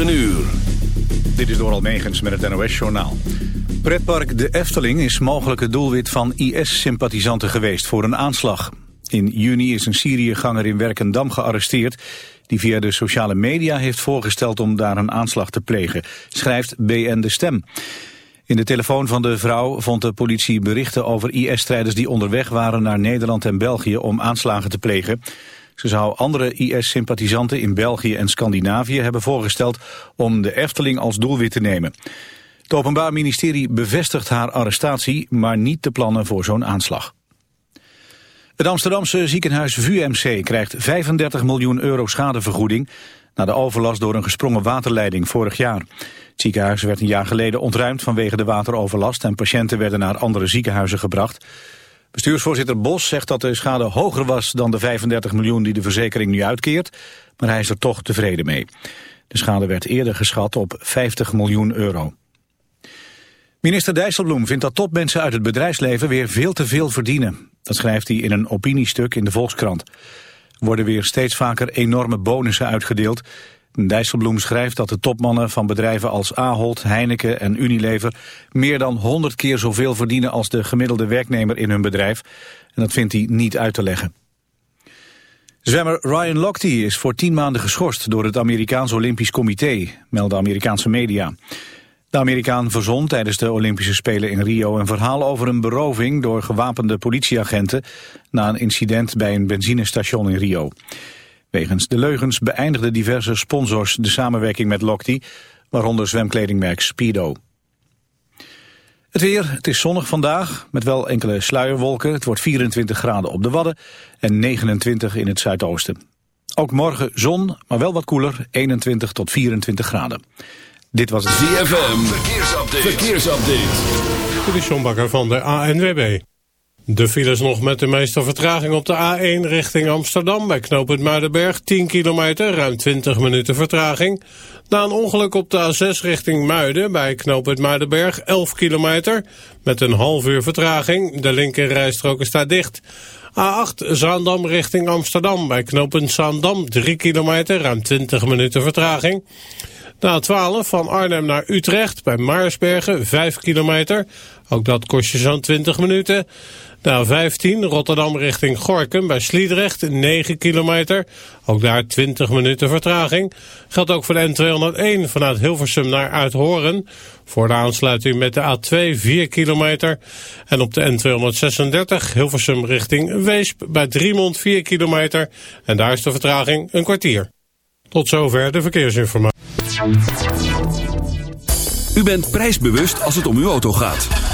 Een uur. Dit is Doral Megens met het NOS-journaal. Pretpark De Efteling is mogelijk het doelwit van IS-sympathisanten geweest voor een aanslag. In juni is een Syriëganger in Werkendam gearresteerd... die via de sociale media heeft voorgesteld om daar een aanslag te plegen, schrijft BN De Stem. In de telefoon van de vrouw vond de politie berichten over IS-strijders die onderweg waren naar Nederland en België om aanslagen te plegen... Ze zou andere IS-sympathisanten in België en Scandinavië hebben voorgesteld om de Efteling als doelwit te nemen. Het Openbaar Ministerie bevestigt haar arrestatie, maar niet de plannen voor zo'n aanslag. Het Amsterdamse ziekenhuis VUMC krijgt 35 miljoen euro schadevergoeding na de overlast door een gesprongen waterleiding vorig jaar. Het ziekenhuis werd een jaar geleden ontruimd vanwege de wateroverlast en patiënten werden naar andere ziekenhuizen gebracht. Bestuursvoorzitter Bos zegt dat de schade hoger was dan de 35 miljoen die de verzekering nu uitkeert, maar hij is er toch tevreden mee. De schade werd eerder geschat op 50 miljoen euro. Minister Dijsselbloem vindt dat topmensen uit het bedrijfsleven weer veel te veel verdienen. Dat schrijft hij in een opiniestuk in de Volkskrant. Er worden weer steeds vaker enorme bonussen uitgedeeld. Dijsselbloem schrijft dat de topmannen van bedrijven als Ahold, Heineken en Unilever meer dan 100 keer zoveel verdienen als de gemiddelde werknemer in hun bedrijf. En dat vindt hij niet uit te leggen. Zwemmer Ryan Lochte is voor tien maanden geschorst door het Amerikaans Olympisch Comité, melden Amerikaanse media. De Amerikaan verzon tijdens de Olympische Spelen in Rio een verhaal over een beroving door gewapende politieagenten na een incident bij een benzinestation in Rio. Wegens de leugens beëindigden diverse sponsors de samenwerking met Lochte, waaronder zwemkledingmerk Speedo. Het weer, het is zonnig vandaag, met wel enkele sluierwolken. Het wordt 24 graden op de Wadden en 29 in het zuidoosten. Ook morgen zon, maar wel wat koeler, 21 tot 24 graden. Dit was het ZFM, verkeersupdate. verkeersupdate. Dit is John Bakker van de ANWB. De files nog met de meeste vertraging op de A1 richting Amsterdam bij knooppunt Muidenberg. 10 kilometer, ruim 20 minuten vertraging. Na een ongeluk op de A6 richting Muiden bij knooppunt Muidenberg 11 kilometer met een half uur vertraging. De linkerrijstrook staat dicht. A8 Zaandam richting Amsterdam bij knooppunt Zaandam 3 kilometer, ruim 20 minuten vertraging. De A12 van Arnhem naar Utrecht bij Maarsbergen 5 kilometer. Ook dat kost je zo'n 20 minuten. De A15 Rotterdam richting Gorkum bij Sliedrecht 9 kilometer. Ook daar 20 minuten vertraging. Geldt ook voor de N201 vanuit Hilversum naar Uithoren. Voor de aansluiting met de A2 4 kilometer. En op de N236 Hilversum richting Weesp bij Driemond 4 kilometer. En daar is de vertraging een kwartier. Tot zover de verkeersinformatie. U bent prijsbewust als het om uw auto gaat.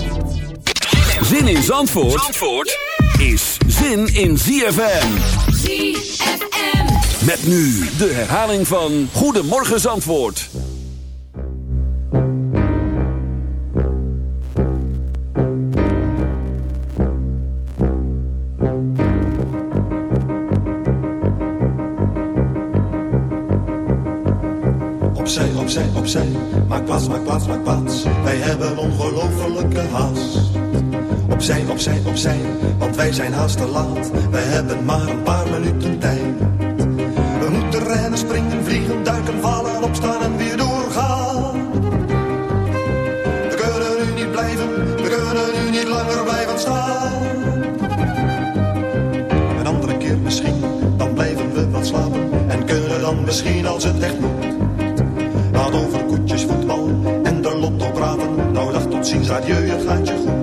Zin in Zandvoort, Zandvoort is zin in ZFM. ZFM. Met nu de herhaling van Goedemorgen Zandvoort. Opzij, opzij, opzij. Maak plaats, maak plaats, maak plaats. Wij hebben ongelofelijke haast. Opzij, opzij, opzij. Want wij zijn haast te laat. Wij hebben maar een paar minuten tijd. We moeten rennen, springen, vliegen, duiken, vallen, opstaan en weer doorgaan. We kunnen nu niet blijven. We kunnen nu niet langer blijven staan. Een andere keer misschien. Dan blijven we wat slapen. En kunnen dan misschien als het echt moet. Laat over koetjes, voetbal en de lotto praten. Nou dag tot ziens, adieu, het gaat je goed.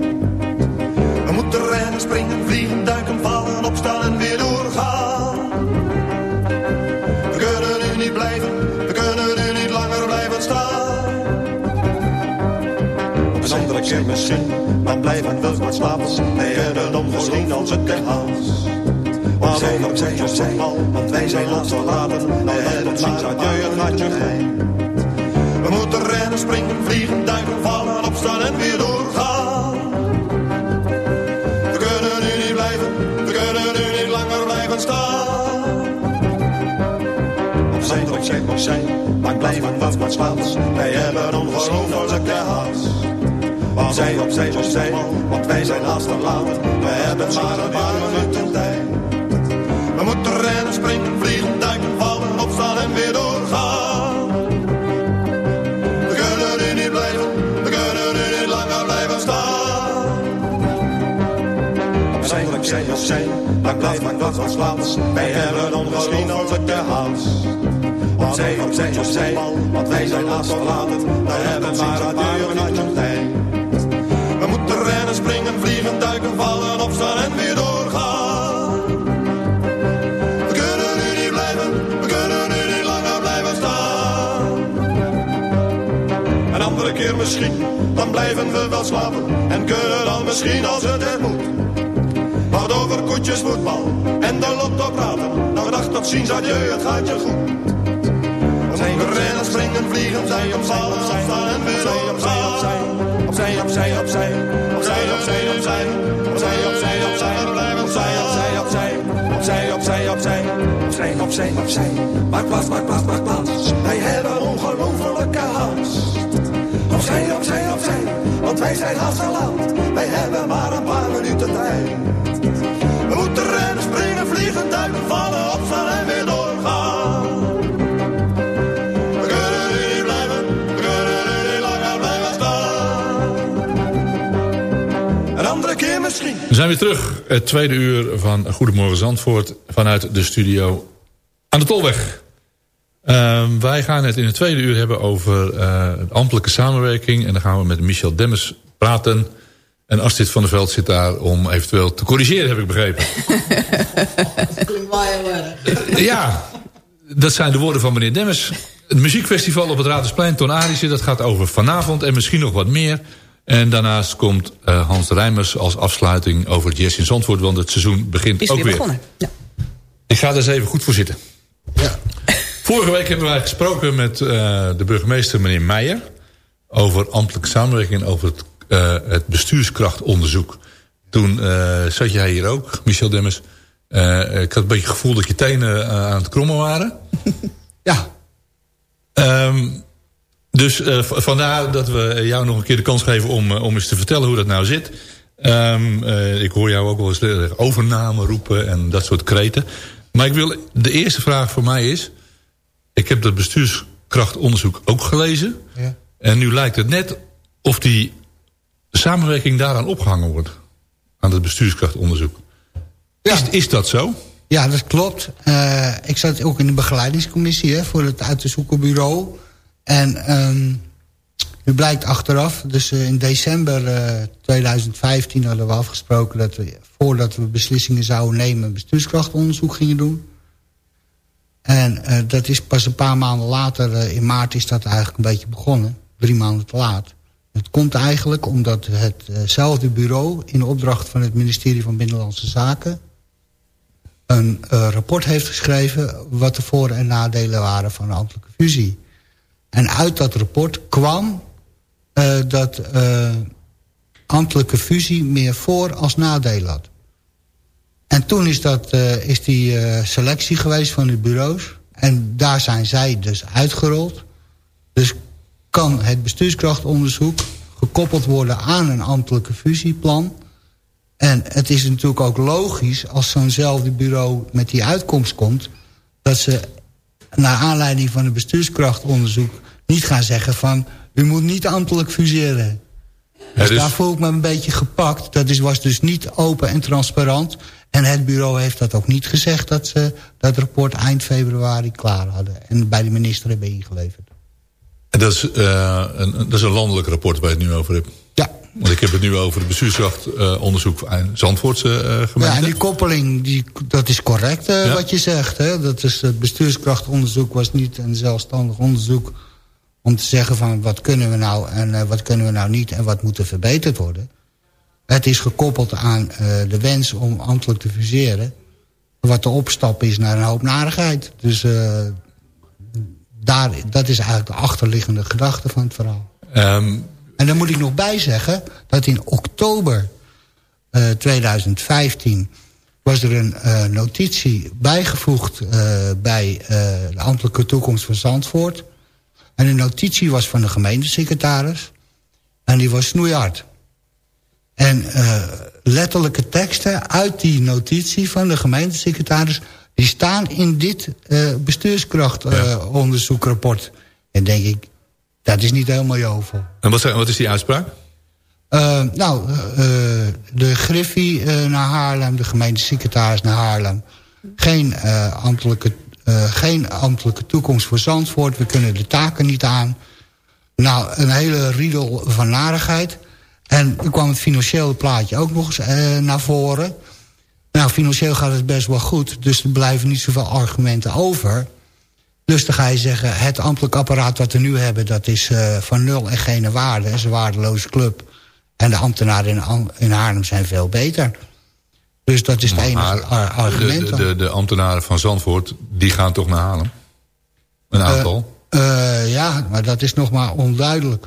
We springen, vliegen, duiken, vallen, opstaan en weer doorgaan. We kunnen nu niet blijven, we kunnen nu niet langer blijven staan. Een andere keer misschien, dan blijven we wat slapen. Wij hebben dan misschien als het ten haals. Opzij, opzij, opzij, want wij zijn ons verlaten. Wij hebben ziens adieu, het gaat je goed. We moeten rennen, springen, vliegen, duiken, vallen, opstaan en weer doorgaan. Opzij, opzij, opzij, maar blijven we wat slaats. Wij hebben ongelofelijke haast. Opzij, opzij, opzij, want wij zijn haast laat. We hebben maar een paar minuten tijd. We moeten rennen, springen, vliegen, duiken, vallen, opstaan en weer doorgaan. We kunnen nu niet blijven, we kunnen nu niet langer blijven staan. Opzij, opzij, opzij, maar blijven we wat slaats. Wij hebben ongelofelijke haast. Opzij, opzij, opzij, want wij zijn verlaten. We hebben maar een paar tijd. We moeten rennen, springen, vliegen, duiken, vallen, opstaan en weer doorgaan. We kunnen nu niet blijven, we kunnen nu niet langer blijven staan. Een andere keer misschien, dan blijven we wel slapen. En kunnen dan misschien als het er moet. Wat over koetjes, voetbal en de lotto praten. Nog dag tot ziens, adieu, het gaat je goed zijn. We rennen, springen, vliegen, opzij, opzij, opzij, opzij, opzij, opzij, opzij, opzij. Opzij, opzij, opzij, opzij, opzij, opzij. Opzij, opzij, opzij, opzij, opzij, opzij, opzij, opzij. Opzij, opzij, opzij, opzij, opzij, opzij. opzij, opzij, opzij, opzij, opzij, opzij, Wij hebben zij, op Opzij, opzij, opzij, want wij zijn opzij, opzij, Wij hebben maar zijn weer terug, het tweede uur van Goedemorgen Zandvoort... vanuit de studio aan de Tolweg. Ehm, wij gaan het in het tweede uur hebben over eh, ambtelijke samenwerking... en dan gaan we met Michel Demmers praten... En Astrid van der Veld zit daar om eventueel te corrigeren, heb ik begrepen. Klinkt wel heel erg. Ja, dat zijn de woorden van meneer Demmers. Het muziekfestival op het Radersplein, Ton Arische, dat gaat over vanavond en misschien nog wat meer. En daarnaast komt eh, Hans Rijmers als afsluiting over het Jazz in Zandvoort... want het seizoen begint Is ook weer weer. begonnen. Ja. Ik ga er eens even goed voor zitten. Ja. Vorige week hebben wij gesproken met eh, de burgemeester meneer Meijer... over ambtelijke samenwerking en over het, eh, het bestuurskrachtonderzoek. Toen eh, zat jij hier ook, Michel Demmers. Eh, ik had een beetje het gevoel dat je tenen eh, aan het krommen waren. ja. Ehm, dus eh, vandaar dat we jou nog een keer de kans geven om, eh, om eens te vertellen hoe dat nou zit. Ehm, eh, ik hoor jou ook wel eens eh, overname roepen en dat soort kreten. Maar ik wil, de eerste vraag voor mij is... Ik heb dat bestuurskrachtonderzoek ook gelezen. Ja. En nu lijkt het net of die samenwerking daaraan opgehangen wordt. Aan het bestuurskrachtonderzoek. Ja. Is, is dat zo? Ja, dat klopt. Eh, ik zat ook in de begeleidingscommissie hè, voor het uit te zoeken bureau. En ehm nu blijkt achteraf, dus eh, in december eh, 2015 hadden we afgesproken... dat we voordat we beslissingen zouden nemen... bestuurskrachtonderzoek gingen doen. En eh, dat is pas een paar maanden later, eh, in maart is dat eigenlijk een beetje begonnen. Drie maanden te laat. Het komt eigenlijk omdat hetzelfde bureau... in opdracht van het ministerie van Binnenlandse Zaken een eh, rapport heeft geschreven... wat de voor- en nadelen waren van een ambtelijke fusie. En uit dat rapport kwam eh, dat eh, ambtelijke fusie... meer voor- als nadelen had. En toen is, dat, eh, is die selectie geweest van de bureaus. En daar zijn zij dus uitgerold. Dus kan het bestuurskrachtonderzoek gekoppeld worden aan een ambtelijke fusieplan... En het is natuurlijk ook logisch als zo'nzelfde bureau met die uitkomst komt... dat ze naar aanleiding van het bestuurskrachtonderzoek niet gaan zeggen van... u moet niet ambtelijk fuseren. Dus, dus- daar voel ik me een beetje gepakt. Dat is, was dus niet open en transparant. En het bureau heeft dat ook niet gezegd... dat ze dat rapport eind februari klaar hadden. En bij de minister hebben ingeleverd. En dat is, eh, een, dat is een landelijk rapport waar je het nu over hebt. Ja, Want ik heb het nu over het bestuurskrachtonderzoek aan Zandvoortse eh, gemeente. Ja, en die koppeling, die, dat is correct eh, Ja. wat je zegt. Hè? Dat is, het bestuurskrachtonderzoek was niet een zelfstandig onderzoek... om te zeggen van wat kunnen we nou en eh, wat kunnen we nou niet... en wat moet er verbeterd worden. Het is gekoppeld aan de wens om ambtelijk te fuseren... wat de opstap is naar een hoop narigheid. Dus daar, dat is eigenlijk de achterliggende gedachte van het verhaal. Ehm, En daar moet ik nog bij zeggen dat in oktober eh, 2015 was er een eh, notitie bijgevoegd eh, bij de ambtelijke toekomst van Zandvoort. En de notitie was van de gemeentesecretaris. En die was snoeihard. En letterlijke teksten uit die notitie van de gemeentesecretaris... die staan in dit bestuurskrachtonderzoekrapport. en denk ik, dat is niet helemaal jovel. en wat, zijn, wat is die uitspraak? Eh, nou, eh, de Griffie eh, naar Haarlem, de gemeentesecretaris naar Haarlem. Geen, eh, ambtelijke, eh, geen ambtelijke toekomst voor Zandvoort. We kunnen de taken niet aan. Nou, een hele riedel van narigheid. En toen kwam het financiële plaatje ook nog eens eh, naar voren. Nou, financieel gaat het best wel goed. Dus er blijven niet zoveel argumenten over. Dus dan ga je zeggen, het ambtelijk apparaat wat we nu hebben... dat is eh, van nul en geen waarde. Het is een waardeloze club. En de ambtenaren in, in Haarlem zijn veel beter. Dus dat is het enige Maar argument. de, de, de ambtenaren van Zandvoort, die gaan toch naar Haarlem? Een aantal. Eh, ja, maar dat is nog maar onduidelijk.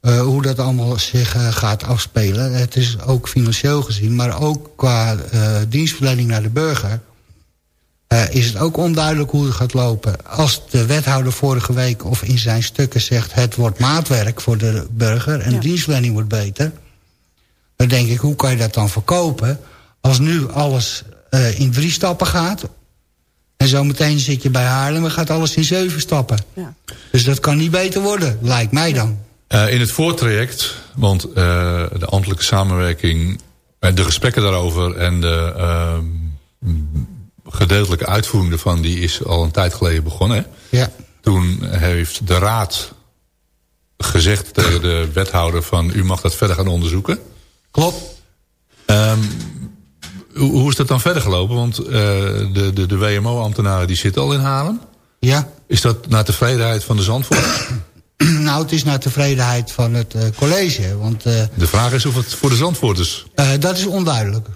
eh, hoe dat allemaal zich eh, gaat afspelen. Het is ook financieel gezien, maar ook qua eh, dienstverlening naar de burger... eh, is het ook onduidelijk hoe het gaat lopen. Als de wethouder vorige week of in zijn stukken zegt... het wordt maatwerk voor de burger en de dienstverlening wordt beter... dan denk ik, hoe kan je dat dan verkopen... als nu alles eh, in drie stappen gaat... en zometeen zit je bij Haarlem en gaat alles in zeven stappen. Ja. Dus dat kan niet beter worden, lijkt mij dan. Eh, in het voortraject, want eh, de ambtelijke samenwerking... eh, de gesprekken daarover en de ehm, gedeeltelijke uitvoering ervan... die is al een tijd geleden begonnen. hè? Ja. Toen heeft de raad gezegd tegen de wethouder van... u mag dat verder gaan onderzoeken. Klopt. Ehm, hoe, is dat dan verder gelopen? Want eh, de, de, de WMO-ambtenaren die zitten al in Haarlem. Ja. Is dat naar tevredenheid van de Zandvoort? nou, het is naar tevredenheid van het eh, college. Want eh, De vraag is of het voor de Zandvoorters... dat is onduidelijk.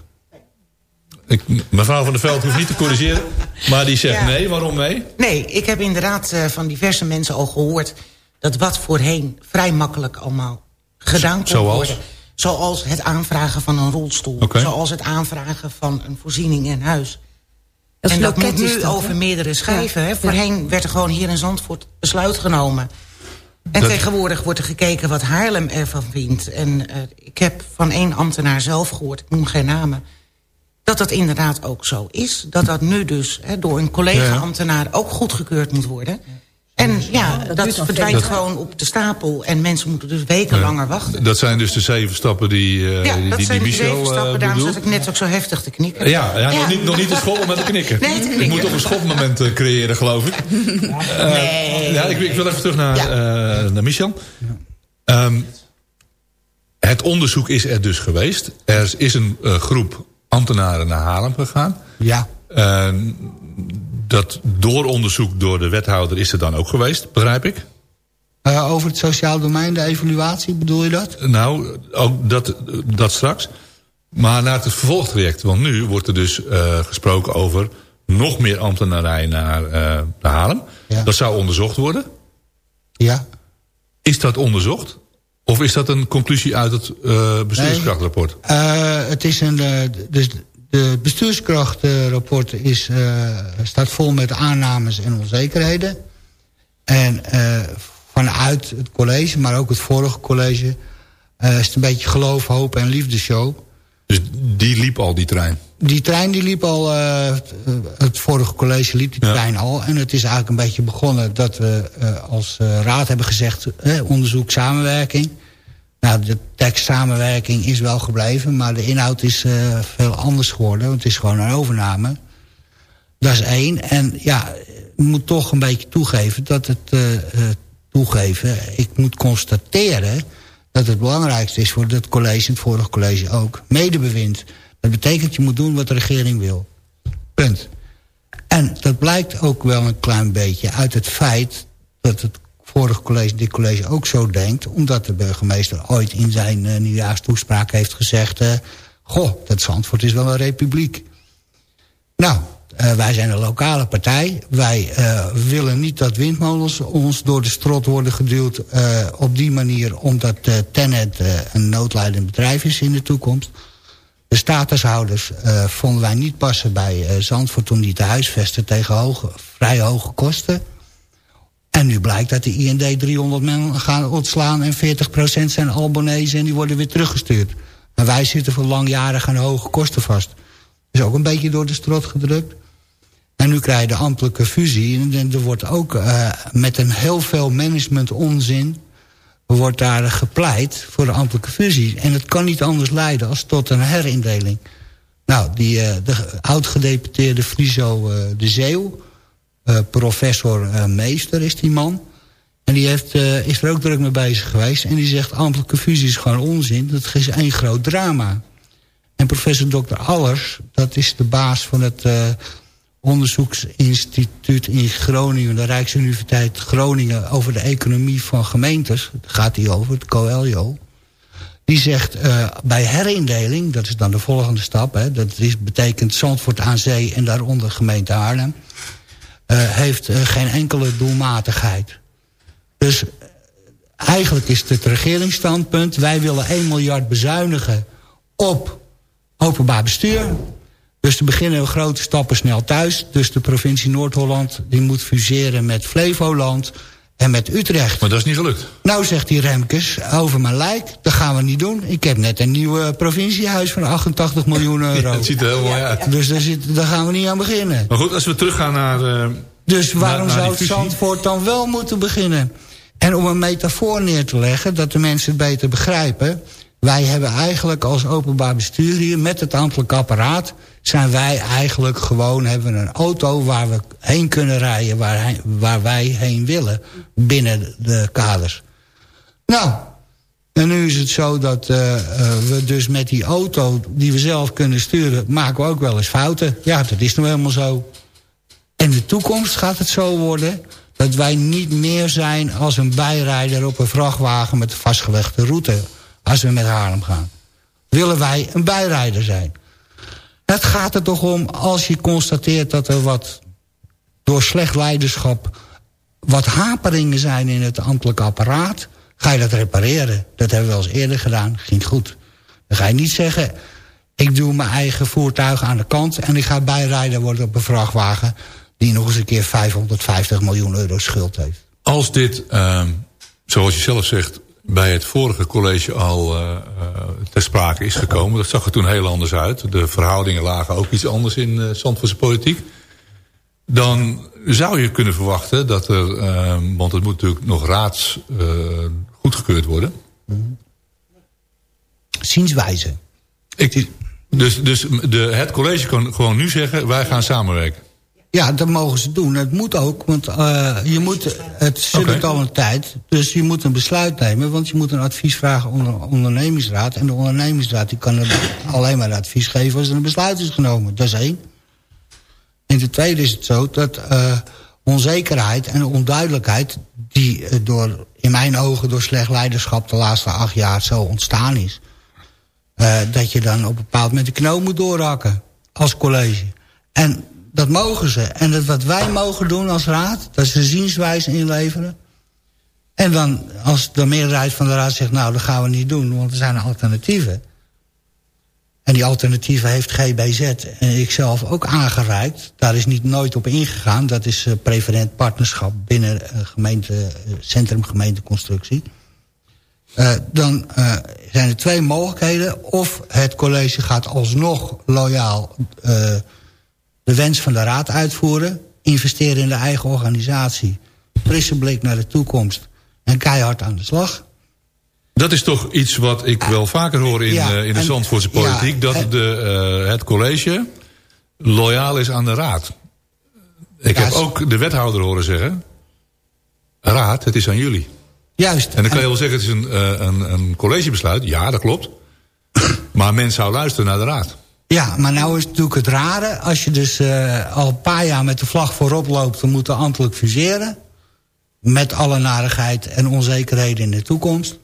Ik, mevrouw van der Veld hoeft niet te corrigeren. Maar die zegt Ja. nee, waarom nee? Nee, ik heb inderdaad eh, van diverse mensen al gehoord... dat wat voorheen vrij makkelijk allemaal gedaan kon Zoals? worden. Zoals het aanvragen van een rolstoel. Zoals het aanvragen van een voorziening in huis. Dat en dat loket moet is nu dat, over meerdere schijven. Ja. Voorheen werd er gewoon hier in Zandvoort besluit genomen. En Dat- tegenwoordig wordt er gekeken wat Haarlem ervan vindt. En eh, ik heb van één ambtenaar zelf gehoord, ik noem geen namen... dat dat inderdaad ook zo is. Dat dat nu dus hè, door een collega-ambtenaar ook goedgekeurd moet worden. En ja, dat, verdwijnt gewoon op de stapel. En mensen moeten dus weken langer wachten. Dat zijn dus de zeven stappen die, eh, Ja, die, dat die, zijn de Michel zeven eh, stappen. Daarom bedoelt. zat ik net ook zo heftig te knikken. Ja, ja, Nog, niet, nog niet te schoppen met de knikken. Nee, te Ik moet toch een schopmoment eh, creëren, geloof ik. Eh, Nee. ja, ik, ik wil even terug naar, Ja. eh, naar Michel. Ehm, het onderzoek is er dus geweest. Er is een eh, groep ambtenaren naar Haarlem gegaan. Ja. Eh, dat dooronderzoek door de wethouder is er dan ook geweest, begrijp ik? Eh, over het sociaal domein, de evaluatie, bedoel je dat? Nou, ook dat, dat straks. Maar naar het vervolgtraject. Want nu wordt er dus eh, gesproken over nog meer ambtenarij naar, naar Haarlem. Ja. Dat zou onderzocht worden. Ja. Is dat onderzocht? Of is dat een conclusie uit het eh bestuurskrachtrapport? Eh, het is een, eh, dus de bestuurskrachtrapport is, staat vol met aannames en onzekerheden. En vanuit het college, maar ook het vorige college... is het een beetje geloof, hoop en liefdeshow. Dus die liep al, die trein. Die trein die liep al, het, vorige college liep die Ja. trein al. En het is eigenlijk een beetje begonnen dat we als raad hebben gezegd... onderzoek, samenwerking. Nou, de tekst samenwerking is wel gebleven... maar de inhoud is eh, veel anders geworden. Want het is gewoon een overname. Dat is één. En ja, ik moet toch een beetje toegeven dat het... eh, eh, toegeven, ik moet constateren dat het belangrijkste is voor het college en het vorige college ook. Medebewind. Dat betekent je moet doen wat de regering wil. Punt. En dat blijkt ook wel een klein beetje uit het feit... dat het vorige college, dit college ook zo denkt... omdat de burgemeester ooit in zijn uh, nieuwjaarstoespraak heeft gezegd... Uh, goh, dat Zandvoort is wel een republiek. Nou, uh, wij zijn een lokale partij. Wij willen niet dat windmolens ons door de strot worden geduwd... op die manier omdat Tenet een noodlijdend bedrijf is in de toekomst... De statushouders vonden wij niet passen bij Zandvoort... toen die te huisvesten tegen hoge, vrij hoge kosten. En nu blijkt dat de IND 300 men gaan ontslaan... en 40% zijn Albanese en die worden weer teruggestuurd. Maar wij zitten voor langjarig aan hoge kosten vast. Dus ook een beetje door de strot gedrukt. En nu krijg je de ambtelijke fusie. En er wordt ook uh, met een heel veel management onzin wordt daar gepleit voor de ambtelijke fusie. En het kan niet anders leiden als tot een herindeling. Nou, die, uh, de oud-gedeputeerde Friso uh, de Zeeuw... Uh, professor Meester is die man... En die heeft, is er ook druk mee bezig geweest. En die zegt, ambtelijke fusie is gewoon onzin. Dat is één groot drama. En professor Dr. Allers, dat is de baas van het onderzoeksinstituut in Groningen... de Rijksuniversiteit Groningen over de economie van gemeentes... gaat hij over, het COELIO... die zegt bij herindeling, dat is dan de volgende stap... Hè, dat betekent Zandvoort aan zee en daaronder gemeente Haarlem... Uh, heeft uh, geen enkele doelmatigheid. Dus eigenlijk is het het regeringsstandpunt... wij willen 1 miljard bezuinigen op openbaar bestuur... Dus er beginnen grote stappen snel thuis. Dus de provincie Noord-Holland moet fuseren met Flevoland en met Utrecht. Maar dat is niet gelukt. Nou zegt die Remkes, over mijn lijk, dat gaan we niet doen. Ik heb net een nieuw provinciehuis van 88 miljoen euro. Ja, het ziet er heel mooi uit. Dus daar, zit, daar gaan we niet aan beginnen. Maar goed, als we teruggaan naar... Uh, dus waarom naar, naar zou het Zandvoort dan wel moeten beginnen? En om een metafoor neer te leggen, dat de mensen het beter begrijpen... wij hebben eigenlijk als openbaar bestuur hier met het ambtelijk apparaat zijn wij eigenlijk gewoon, hebben we een auto waar we heen kunnen rijden, waar, waar wij heen willen, binnen de kaders. Nou, en nu is het zo dat uh, uh, we dus met die auto die we zelf kunnen sturen, maken we ook wel eens fouten. Ja, dat is nou helemaal zo. En in de toekomst gaat het zo worden dat wij niet meer zijn als een bijrijder op een vrachtwagen met vastgelegde route als we met Haarlem gaan. Willen wij een bijrijder zijn. Het gaat er toch om, als je constateert dat er wat door slecht leiderschap... wat haperingen zijn in het ambtelijk apparaat... ga je dat repareren. Dat hebben we wel eens eerder gedaan, ging goed. Dan ga je niet zeggen, ik doe mijn eigen voertuig aan de kant... en ik ga bijrijden worden op een vrachtwagen... die nog eens een keer 550 miljoen euro schuld heeft. Als dit, uh, zoals je zelf zegt bij het vorige college al uh, ter sprake is gekomen. Dat zag er toen heel anders uit. De verhoudingen lagen ook iets anders in uh, Zandvoortse politiek. Dan zou je kunnen verwachten dat er... Uh, want het moet natuurlijk nog raads goedgekeurd worden. Zienswijze. Ik, dus dus de, het college kan gewoon nu zeggen... wij gaan samenwerken. Ja, dat mogen ze doen. Het moet ook, want uh, je moet, het zit okay. al een tijd. Dus je moet een besluit nemen, want je moet een advies vragen onder de ondernemingsraad. En de ondernemingsraad die kan alleen maar advies geven als er een besluit is genomen. Dat is één. En ten tweede is het zo dat uh, onzekerheid en onduidelijkheid... die uh, door, in mijn ogen door slecht leiderschap de laatste acht jaar zo ontstaan is... dat je dan op een bepaald moment de knoop moet doorhakken als college. En dat mogen ze. En dat wat wij mogen doen als raad, dat de zienswijze inleveren. En dan, als de meerderheid van de raad zegt... nou, dat gaan we niet doen, want er zijn alternatieven. En die alternatieven heeft GBZ en ikzelf ook aangereikt. Daar is niet nooit op ingegaan. Dat is uh, preferent partnerschap binnen uh, gemeente, uh, Centrum Gemeenteconstructie. dan zijn er twee mogelijkheden. Of het college gaat alsnog loyaal de wens van de raad uitvoeren... investeren in de eigen organisatie... frisse blik naar de toekomst en keihard aan de slag... Dat is toch iets wat ik wel vaker hoor in, ja, uh, in de Zandvoortse politiek... Ja, dat de, uh, het college loyaal is aan de raad. Ik ja, heb ook de wethouder horen zeggen... Raad, het is aan jullie. Juist. En dan kan je wel zeggen, het is een, eh, een, een collegebesluit. Ja, dat klopt. maar men zou luisteren naar de raad. Ja, maar nou is natuurlijk het rare... als je dus eh, al een paar jaar met de vlag voorop loopt... we moeten ambtelijk fuseren... met alle narigheid en onzekerheden in de toekomst...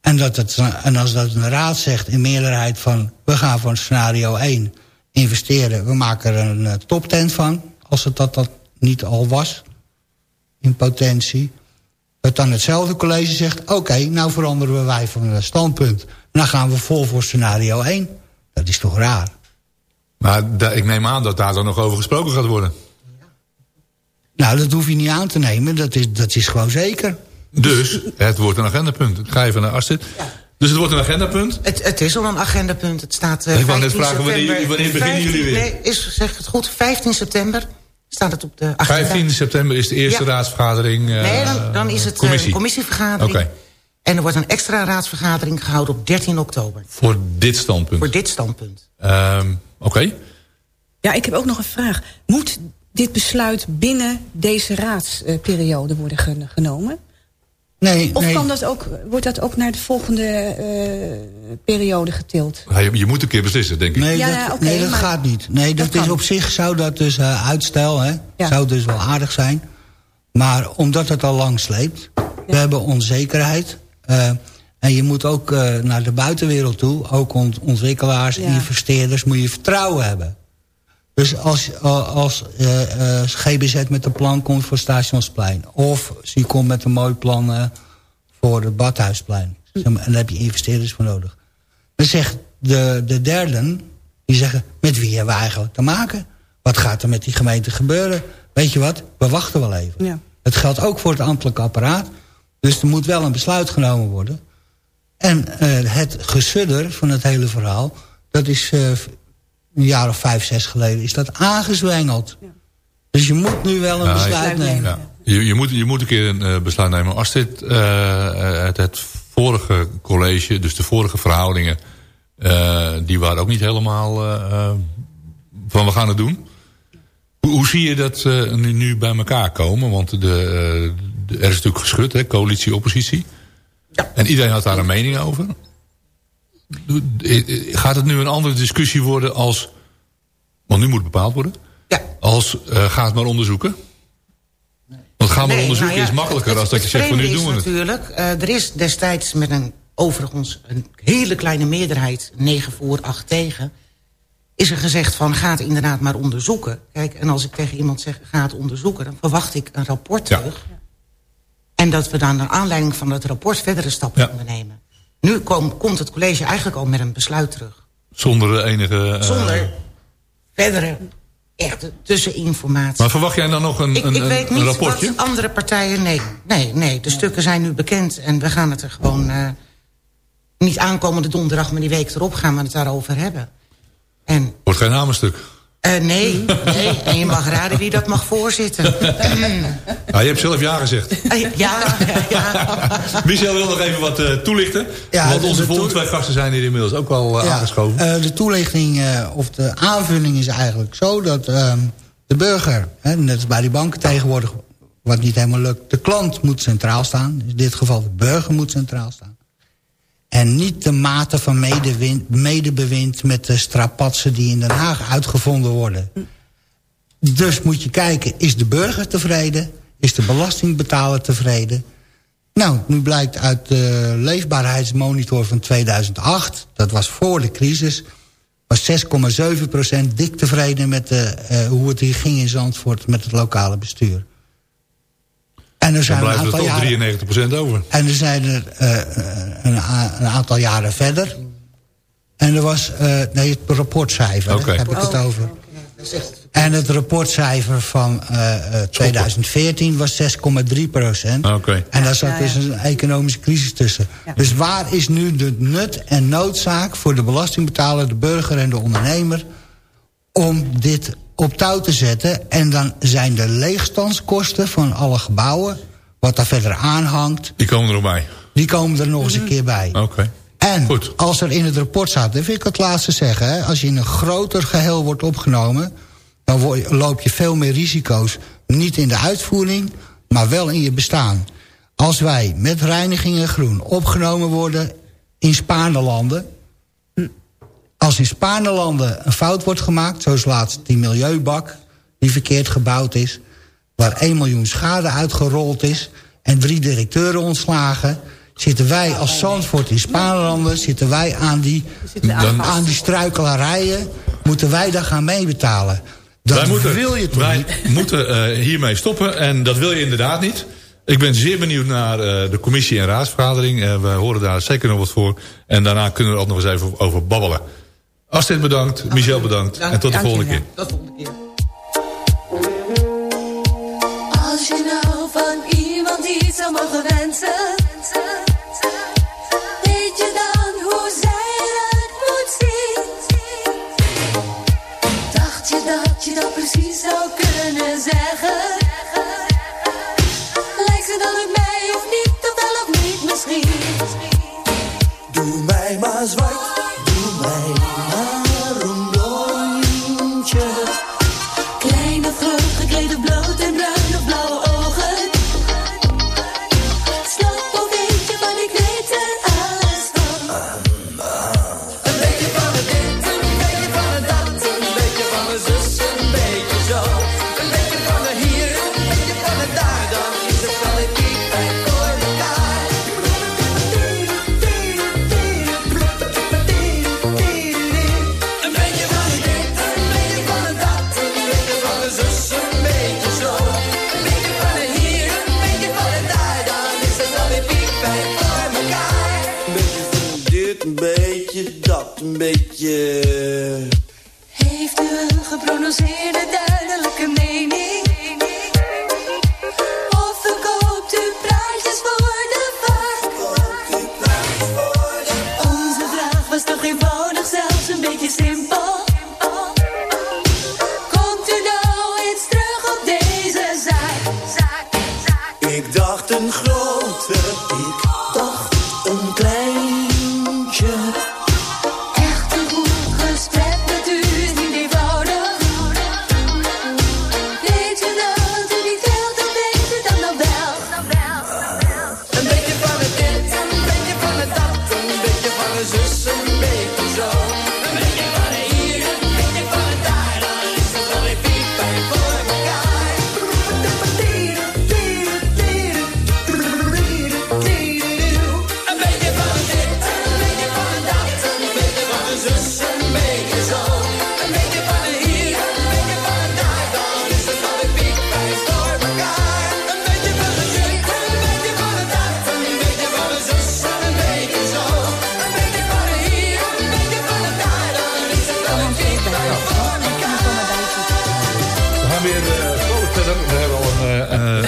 en, dat het, en als dat een raad zegt in meerderheid van... we gaan voor scenario 1 investeren... we maken er een uh, toptent van... als het dat, dat niet al was in potentie... dat dan hetzelfde college zegt... oké, nou veranderen wij van uh, standpunt... dan gaan we vol voor scenario 1... Dat is toch raar? Maar ik neem aan dat daar dan nog over gesproken gaat worden. Nou, dat hoef je niet aan te nemen. Dat is, dat is gewoon zeker. Dus het wordt een agendapunt. Ik ga even naar Astrid. Dus het wordt een agendapunt. Het, het is al een agendapunt. Het staat eh, Ik wou net 15 vragen, wanneer- wanneer beginnen 15 jullie weer? Nee, is, zeg het goed, 15 september staat het op de agenda. 15 september is de eerste Ja. raadsvergadering. eh, Nee, dan, dan is het eh, commissie. een commissievergadering. Oké. En er wordt een extra raadsvergadering gehouden op 13 oktober. Voor dit standpunt. Voor dit standpunt. Ehm, Oké. Ja, ik heb ook nog een vraag. Moet dit besluit binnen deze raadsperiode worden gen- genomen? Nee, Of nee. kan dat ook, wordt dat ook naar de volgende eh, periode getild? Ja, je, je moet een keer beslissen, denk ik. Nee, Ja, dat, nee, gaat niet. Nee, dat, Dat is op zich zou dat dus eh, uitstel, hè. Ja. Zou dus wel aardig zijn. Maar omdat het al lang sleept, we hebben onzekerheid. Eh, en je moet ook eh, naar de buitenwereld toe, ook ont- ontwikkelaars, Ja. investeerders, moet je vertrouwen hebben. Dus als, eh, als GBZ met een plan komt voor Stationsplein... of ze komt met een mooi plan voor het Badhuisplein... en daar heb je investeerders voor nodig. Dan zegt de, de derden, die zeggen... met wie hebben we eigenlijk te maken? Wat gaat er met die gemeente gebeuren? Weet je wat, we wachten wel even. Ja. Het geldt ook voor het ambtelijk apparaat. Dus er moet wel een besluit genomen worden. En eh, het gesudder van het hele verhaal... dat is eh, een jaar of vijf, zes geleden... is dat aangezwengeld. Dus je moet nu wel een besluit nemen. Ja. Je, je, moet, je moet een keer een eh, besluit nemen. Als dit eh, het, het vorige college, dus de vorige verhoudingen... eh, die waren ook niet helemaal van we gaan het doen. Hoe, hoe zie je dat eh, nu, nu bij elkaar komen? Want de, eh, de- er is natuurlijk geschud, hè, coalitie, oppositie. Ja. En iedereen had daar een mening over. Gaat het nu een andere discussie worden als... Want nu moet het bepaald worden. Ja. Als eh ga het maar onderzoeken. Want gaan maar Nee, onderzoeken nou ja, is makkelijker als dat je zegt van nu doen we het. natuurlijk, eh, er is destijds met een overigens een hele kleine meerderheid, 9 voor, 8 tegen, is er gezegd van ga het inderdaad maar onderzoeken. Kijk, en als ik tegen iemand zeg ga het onderzoeken, dan verwacht ik een rapport Ja. terug. En dat we dan naar aanleiding van dat rapport verdere stappen Ja. ondernemen. Nu kom- komt het college eigenlijk al met een besluit terug. Zonder enige... eh, Zonder verdere echte tusseninformatie. Maar verwacht jij dan nog een, Ik, een, ik weet niet rapportje? wat andere partijen... Nee, nee, nee. De stukken zijn nu bekend. En we gaan het er gewoon... eh, niet aankomende donderdag, maar die week erop gaan we het daarover hebben. En Wordt geen namenstuk. Eh, nee, nee. En je mag raden wie dat mag voorzitten. Ja, je hebt zelf ja gezegd. Eh, ja, ja, ja. Michel wil nog even wat eh, toelichten. Ja, want onze de volgende twee gasten zijn hier inmiddels ook al Ja, aangeschoven. eh, de toelichting eh, of de aanvulling is eigenlijk zo dat ehm, de burger, hè, net als bij die banken tegenwoordig, wat niet helemaal lukt, de klant moet centraal staan. In dit geval de burger moet centraal staan. En niet de mate van medebewind met de strapatsen die in Den Haag uitgevonden worden. Dus moet je kijken, is de burger tevreden? Is de belastingbetaler tevreden? Nou, nu blijkt uit de leefbaarheidsmonitor van 2008... dat was voor de crisis... was 6,7% dik tevreden met de, eh, hoe het hier ging in Zandvoort... met het lokale bestuur. En er Dan zijn een blijft er aantal toch jaren... 93% over. En er zijn er eh, een, een aantal jaren verder. En er was, eh, nee, het rapportcijfer, daar heb ik het over. En het rapportcijfer van eh, eh, 2014 was 6,3 procent. Oké. En daar zat dus een economische crisis tussen. Ja. Dus waar is nu de nut en noodzaak voor de belastingbetaler, de burger en de ondernemer... om dit op touw te zetten? En dan zijn de leegstandskosten van alle gebouwen, wat daar verder aanhangt... Die komen er nog bij. die komen er nog eens een keer bij. Oké. En Goed. als er in het rapport staat, dat vind ik het laatste zeggen... Hè, als je in een groter geheel wordt opgenomen... dan loop je veel meer risico's. Niet in de uitvoering, maar wel in je bestaan. als wij met Reinigingen Groen opgenomen worden in Spaanlanden... als in Spaanlanden een fout wordt gemaakt... zoals laatst die milieubak die verkeerd gebouwd is... waar 1 miljoen schade uitgerold is... en drie directeuren ontslagen... zitten wij als Zandvoort in Spaanlanden... zitten wij aan die, Dan- aan die struikelarijen... moeten wij daar gaan meebetalen. Dat wij moeten, wil je toch wij niet? moeten eh, hiermee stoppen en dat wil je inderdaad niet. Ik ben zeer benieuwd naar eh, de commissie- en raadsvergadering. Eh, we horen daar zeker nog wat voor. En daarna kunnen we er ook nog eens even over babbelen. Astrid bedankt, Michel bedankt. En tot de volgende keer. Tot de volgende keer. Als je nou van iemand iets zou mogen wensen, weet je dan hoe zij eruit moet zien? Dacht je dat je dat precies zou kunnen zeggen? Lijkt ze dan op mij of niet, of wel of niet misschien? Doe mij maar zwart, doe mij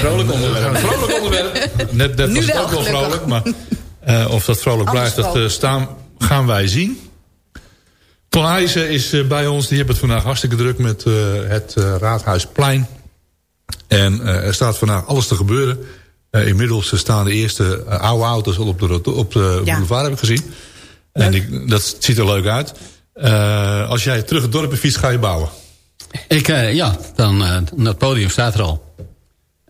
vrolijk onderwerp. Een vrolijk onderwerp. Net, net Nu was het ook wel vrolijk. Maar eh, of dat vrolijk blijft, dat eh, staan, gaan wij zien. Ton Eijzen is eh, bij ons. Die hebben het vandaag hartstikke druk met eh, het Raadhuisplein. En eh, er staat vandaag alles te gebeuren. Eh, inmiddels staan de eerste oude auto's al op de, op de Ja. boulevard, heb ik gezien. En die, dat ziet er leuk uit. Eh, als jij terug het dorp fiets, ga je bouwen. Ik, eh, ja, dan, eh, het podium staat er al.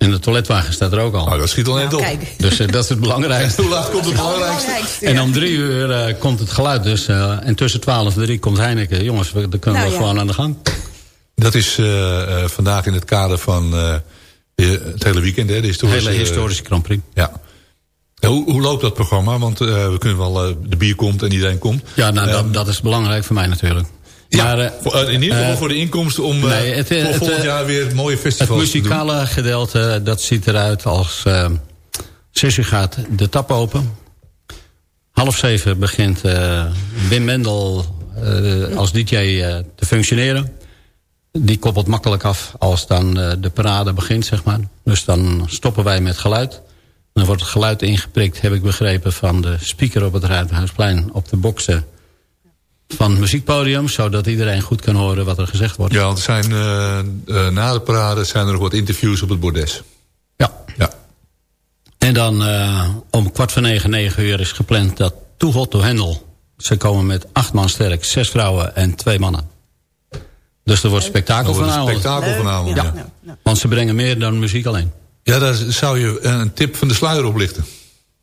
En de toiletwagen staat er ook al. Nou, dat schiet al net op. Kijk, Dus eh, dat is het belangrijkste. Hoe laat komt het belangrijkste? En om drie uur eh, komt het geluid dus. eh, en tussen twaalf en drie komt Heineken. Jongens, we, dan kunnen Nou we ja. gewoon aan de gang. Dat is eh, eh, vandaag in het kader van eh, de- het hele weekend. Hè, de historische, hele historische Grand Prix. Ja. Ja, Hoe, hoe loopt dat programma? Want eh, we kunnen wel, de bier komt en iedereen komt. Ja, nou, dat, dat is belangrijk voor mij natuurlijk. Ja, Maar, eh, voor- eh, in ieder geval eh, voor de inkomsten om nee, het, voor het, volgend jaar weer mooie Het festivals te doen. muzikale gedeelte, dat ziet eruit als... eh zes uur gaat de tap open. Half zeven begint Wim Mendel als DJ te functioneren. Die koppelt makkelijk af als dan de parade begint, zeg maar. Dus dan stoppen wij met geluid. Dan wordt het geluid ingeprikt, heb ik begrepen... van de speaker op het Ruitenhuisplein op de boksen van het muziekpodium... zodat iedereen goed kan horen wat er gezegd wordt. Ja, want er zijn, eh, eh, na de parade zijn er nog wat interviews op het bordes. Ja. Ja. En dan eh, om kwart voor negen, negen uur is gepland dat Too Hot to Handle. Ze komen met acht man sterk, zes vrouwen en twee mannen. Dus er wordt spektakel wordt vanavond. spektakel vanavond. Ja. Ja. Want ze brengen meer dan muziek alleen. Ja, daar zou je een tip van de sluier oplichten.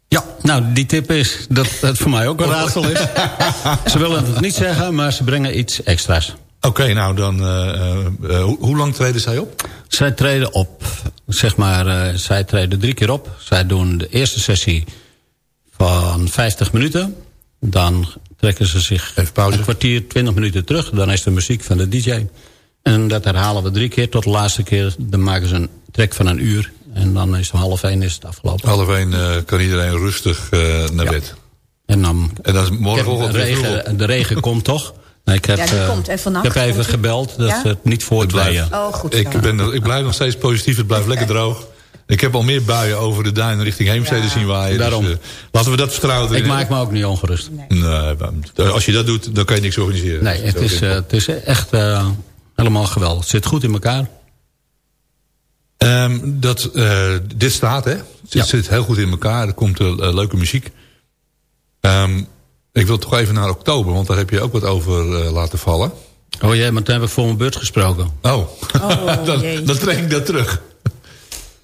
Ja, nou, die tip is dat het voor mij ook een raadsel is. ze willen het niet zeggen, maar ze brengen iets extra's. Oké, nou dan, eh, eh, eh, hoe, hoe lang treden zij op? Zij treden op, zeg maar, zij treden drie keer op. Zij doen de eerste sessie van 50 minuten. Dan trekken ze zich Even pauze. een kwartier, 20 minuten terug. Dan is de muziek van de DJ. En dat herhalen we drie keer tot de laatste keer. Dan maken ze een trek van een uur. En dan is het half één is het afgelopen. Half één eh, kan iedereen rustig eh, naar Ja. bed. En dan... En dan is Ik heb- morgenochtend de, regen, de regen komt toch? Nee, ik heb, Ja, die eh, komt. En vannacht ik heb even gebeld dat Ja? ze het niet voortblijven. Oh, goed zo. Ik, ben, ik blijf nog steeds positief, het blijft lekker droog. Ik heb al meer buien over de duinen richting Heemstede Ja. zien waaien. Daarom. Dus, laten we dat vertrouwen Ik maak me ook niet ongerust. Nee, als je dat doet, dan kan je niks organiseren. Nee, het is, het is echt helemaal geweldig. Het zit goed in elkaar. Ehm, dat, eh, dit staat, hè? Het Ja. zit heel goed in elkaar. Er komt eh, leuke muziek. Ehm, ik wil toch even naar oktober, want daar heb je ook wat over eh, laten vallen. Oh jee, maar toen heb ik voor mijn beurt gesproken. Oh, dan, jee. dan trek ik dat terug.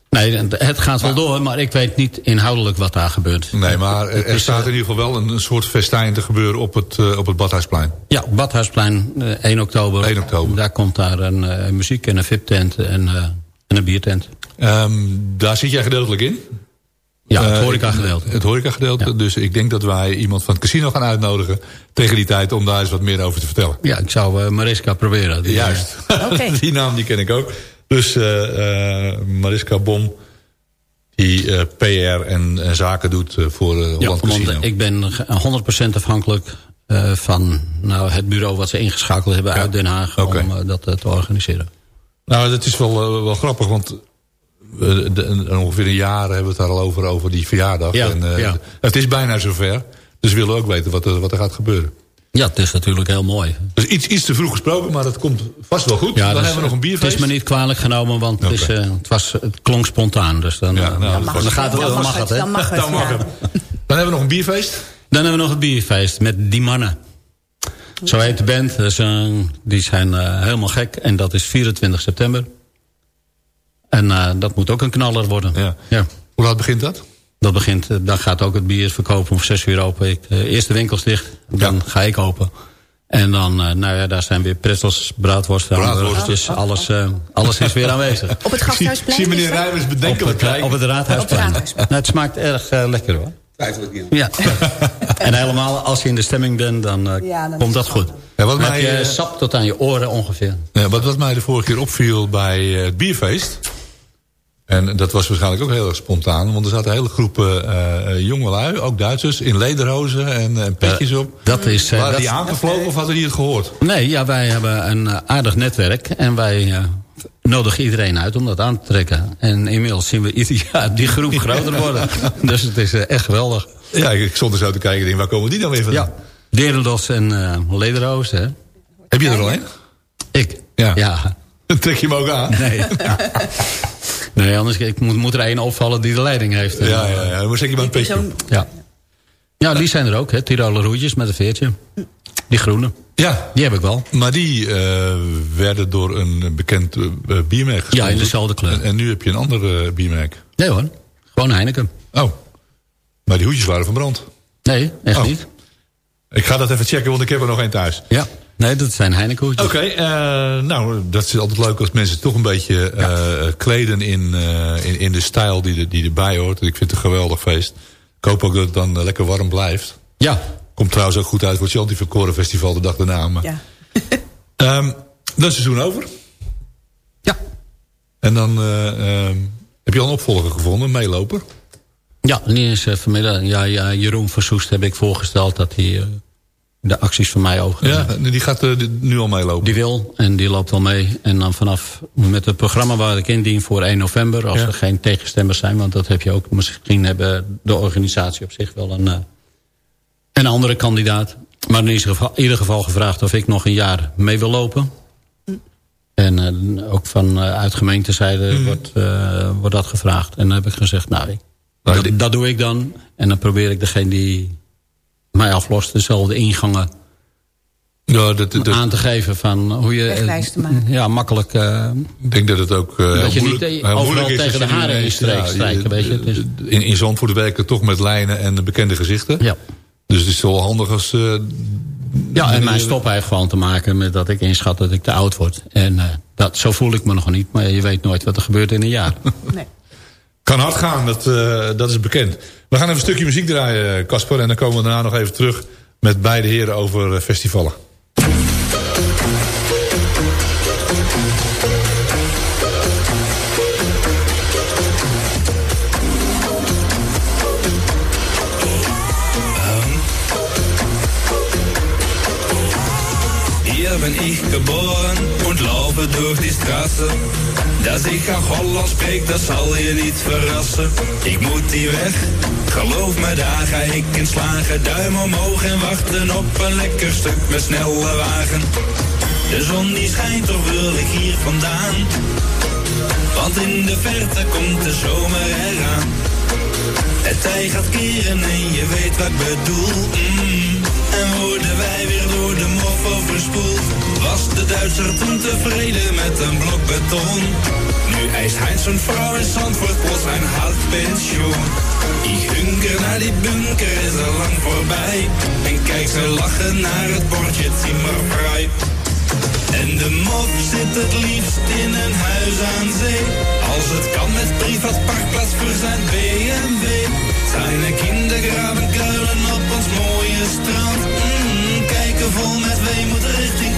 Nee, het gaat wel door, maar ik weet niet inhoudelijk wat daar gebeurt. Nee, maar er, er is, staat eh, in ieder geval wel een, een soort festijn te gebeuren op het, eh, op het Badhuisplein. Ja, Badhuisplein, eh, 1 oktober. 1 oktober. Daar komt daar een eh, muziek en een VIP-tent en, eh, en een biertent. Ehm, daar zit jij gedeeltelijk in. Ja, het Eh, horeca-gedeelte. Het horeca-gedeelte. Ja. Dus ik denk dat wij iemand van het casino gaan uitnodigen... tegen die tijd om daar eens wat meer over te vertellen. Ja, ik zou eh, Mariska proberen. Die, Juist. Oké. die naam die ken ik ook. Dus eh, eh, Mariska Bom... die eh, PR en, en zaken doet eh, voor uh, Holland Casino. ik ben ge- 100% afhankelijk eh, van nou, het bureau wat ze ingeschakeld hebben Ja. uit Den Haag om eh, dat eh, te organiseren. Nou, dat is wel, eh, wel grappig, want... eh, de- een- ongeveer een jaar hebben we het daar al over, over die verjaardag. Ja, en, eh, ja. Het is bijna zover. Dus we willen ook weten wat er, wat er gaat gebeuren. Ja, het is natuurlijk heel mooi. Dus iets, iets te vroeg gesproken, maar dat komt vast wel goed. Ja, dan dus, hebben we nog een bierfeest. Het is me niet kwalijk genomen, want het, is, Oké. het, was, het klonk spontaan. Dus dan, Ja, nou, dan, gaat het, dan, mag het, hè? Dan mag het, Dan mag het. Dan hebben we nog een bierfeest. Dan hebben we nog het bierfeest met die mannen. Zo heet de band. Dus, die zijn eh, helemaal gek. En dat is 24 september. En eh, dat moet ook een knaller worden. Ja. ja. Hoe laat begint dat? Dat begint, eh, dan gaat ook het bier verkopen om 6 uur open. Ik, eh, eerst de winkels dicht, dan ga ik open. En dan, eh, nou ja, daar zijn weer pretzels, braadworsten. Alles, eh, alles is weer aanwezig. Op het gasthuisplein? Zie meneer? Rijmers Op bedenkelijk het, eh, kijken. op het raadhuisplein. Op het raadhuisplein. Nou, het smaakt erg lekker hoor. Ja. en helemaal als je in de stemming bent, dan, eh, Ja, dan is komt dat goed. Ja, wat Dan mij, heb je eh, sap tot aan je oren ongeveer. Ja, wat, wat mij de vorige keer opviel bij eh, het bierfeest... en dat was waarschijnlijk ook heel erg spontaan... want er zaten hele groepen eh eh, jongelui, ook Duitsers... in lederhozen en, en petjes op. Dat is, eh, Waren dat- die aangevlogen of hadden die het gehoord? Nee, ja, wij hebben een aardig netwerk. En wij nodigen iedereen uit om dat aan te trekken. En inmiddels zien we ieder jaar die groep groter worden. Dus het is eh, echt geweldig. Ja, ik, ik stond er zo te kijken denk, waar komen die dan weer vandaan? Ja, Derendos en eh Lederhoos, hè. Heb je er al een? Ik? Ja. Ja. Dan trek je hem ook aan. Nee. nee, anders ik moet, moet er één opvallen die de leiding heeft. Ja, ja, ja. Dan zeg je maar een petje. Ja. Ja, die zijn er ook, hè. Tiroler roetjes met een veertje. Die groene. Ja, Die heb ik wel. maar die eh, werden door een bekend eh, biermerk Ja, in dezelfde kleur. En, en nu heb je een ander eh, biermerk. Nee hoor, gewoon Heineken. Oh, maar die hoedjes waren verbrand. Nee, echt Oh. niet. Ik ga dat even checken, want ik heb er nog één thuis. Ja, nee, dat zijn Heineken hoedjes. Oké, nou, dat is altijd leuk als mensen toch een beetje kleden in, in, in de stijl die, er- die erbij hoort. Ik vind het een geweldig feest. Ik hoop ook dat het dan lekker warm blijft. Ja, Komt trouwens ook goed uit voor het Chantiverkoren Festival de dag daarna. Maar, Ja. Ehm, dat is seizoen over. ja. En dan eh, ehm, heb je al een opvolger gevonden, een meeloper. Ja, die is eh, vanmiddag. Ja, ja, Jeroen Versoest heb ik voorgesteld dat hij eh, de acties van mij over. Ja, die gaat die- nu al meelopen. Die wil en die loopt al mee. En dan vanaf met het programma waar ik indien voor 1 november... als Ja. er geen tegenstemmers zijn, want dat heb je ook... misschien hebben de organisatie op zich wel een, eh, een andere kandidaat. Maar in ieder, geval, in ieder geval gevraagd of ik nog een jaar mee wil lopen. En eh, ook van uh, uit gemeentezijde wordt, eh, wordt dat gevraagd. En dan heb ik gezegd, nou, ik, Nou, dat, doe ik dan. En dan probeer ik degene die mij aflost... dezelfde ingangen Ja, dat, dat, aan te geven van hoe je... Wegwijs te maken. Ja, makkelijk... eh, ik denk dat het ook eh, Dat je moeilijk, niet overal moeilijk is tegen de haren in strijken, weet je. Dus- In, in Zandvoort werken toch met lijnen en bekende gezichten. ja. Dus het is wel handig als... eh, ja, en mijn stop heeft gewoon te maken met dat ik inschat dat ik te oud word. En eh, dat, zo voel ik me nog niet. Maar je weet nooit wat er gebeurt in een jaar. Nee. Kan hard gaan, dat, eh, dat is bekend. We gaan even een stukje muziek draaien, Casper. En dan komen we daarna nog even terug met beide heren over festivalen. Geboren und laufe durch die Straße. Dass ich auch Holland spreek, dat zal je niet verrassen. Ik moet die weg, geloof me, daar ga ik in slagen. Duim omhoog en wachten op een lekker stuk met snelle wagen. De zon die schijnt, toch wil ik hier vandaan. Want in de verte komt de zomer eraan. Het tij gaat keren en je weet wat ik bedoel. Mm. En worden wij weer door de mof overspoeld. Was de Duitser toen tevreden met een blok beton? Nu eist Heinz zijn vrouw in Zandvoort plots een hard pensioen. Ik hunker naar die bunker is al lang voorbij. En kijk ze lachen naar het bordje Zimmerfrei. En de mop zit het liefst in een huis aan zee. Als het kan met privat parkplaats voor zijn BMW. Zijn kindergraven kuilen op ons mooie strand. Mm, kijken vol met weemoed richting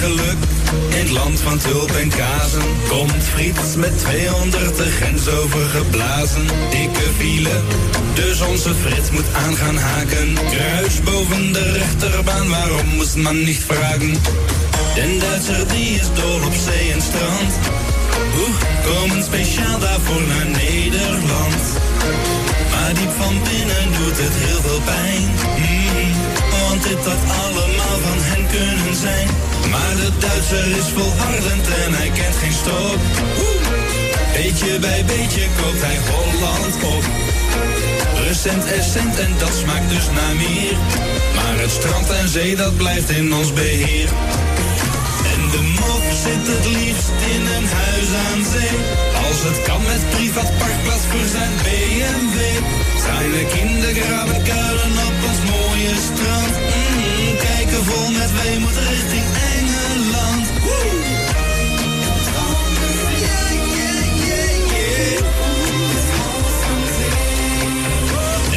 geluk in het land van tulp en kazen. Komt Frits met 200 de grens overgeblazen. Dikke file, dus onze Frits moet aan gaan haken. Kruis boven de rechterbaan, waarom moest man niet vragen? Den Duitser die is dol op zee en strand. Oeh, komen speciaal daarvoor naar Nederland. Maar diep van binnen doet het heel veel pijn. Want dit had allemaal van hen kunnen zijn. Maar de Duitser is volhardend en hij kent geen stop. Beetje bij beetje koopt hij Holland op. Recent essent en dat smaakt dus naar meer. Maar het strand en zee dat blijft in ons beheer. De mop zit het liefst in een huis aan zee. Als het kan met privat parkplaats voor zijn BMW. Zijn de kindergraven kuilen op ons mooie strand. Mm, kijken vol met weemoed richting Engeland.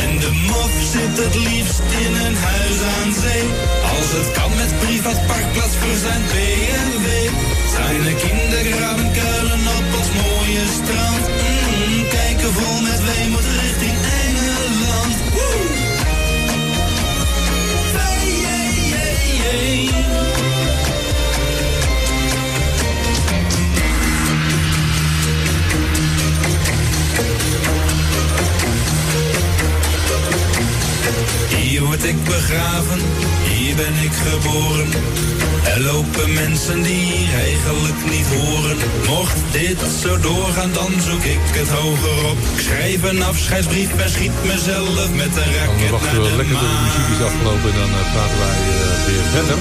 En de mof zit het liefst in een huis aan zee. Als het kan met privat parkplaats voor zijn BMW. Zijn de kindergraven kuilen op ons mooie strand. Mm, kijken vol met weemoed richting Engeland. Woe! Hier word ik begraven, hier ben ik geboren. Er lopen mensen die hier eigenlijk niet horen. Mocht dit zo doorgaan, dan zoek ik het hoger op. Ik schrijf een afscheidsbrief en schiet mezelf met een Dan raket wachten naar we de lekker tot de muziek is afgelopen. En dan eh, praten wij eh, weer verder.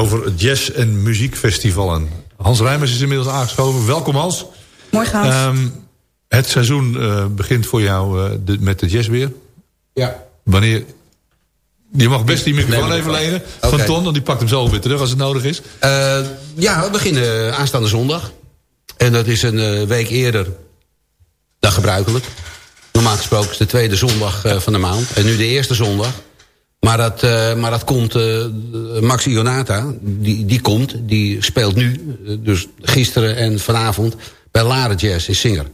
Over jazz- en muziekfestivalen. Hans Rijmers is inmiddels aangeschoven. Welkom Hans. Morgen Hans. Ehm, het seizoen eh, begint voor jou eh, de- met de jazz weer. Ja. Wanneer... Je mag best die microfoon even lenen van. Ton. Want die pakt hem zo weer terug als het nodig is. Eh, ja, we beginnen aanstaande zondag. En dat is een eh, week eerder dan gebruikelijk. Normaal gesproken is de tweede zondag eh, van de maand. En nu de eerste zondag. Maar dat, eh, maar dat komt... eh, Max Ionata, die, die komt, die speelt nu... eh, dus gisteren en vanavond... bij Laren Jazz in Singer.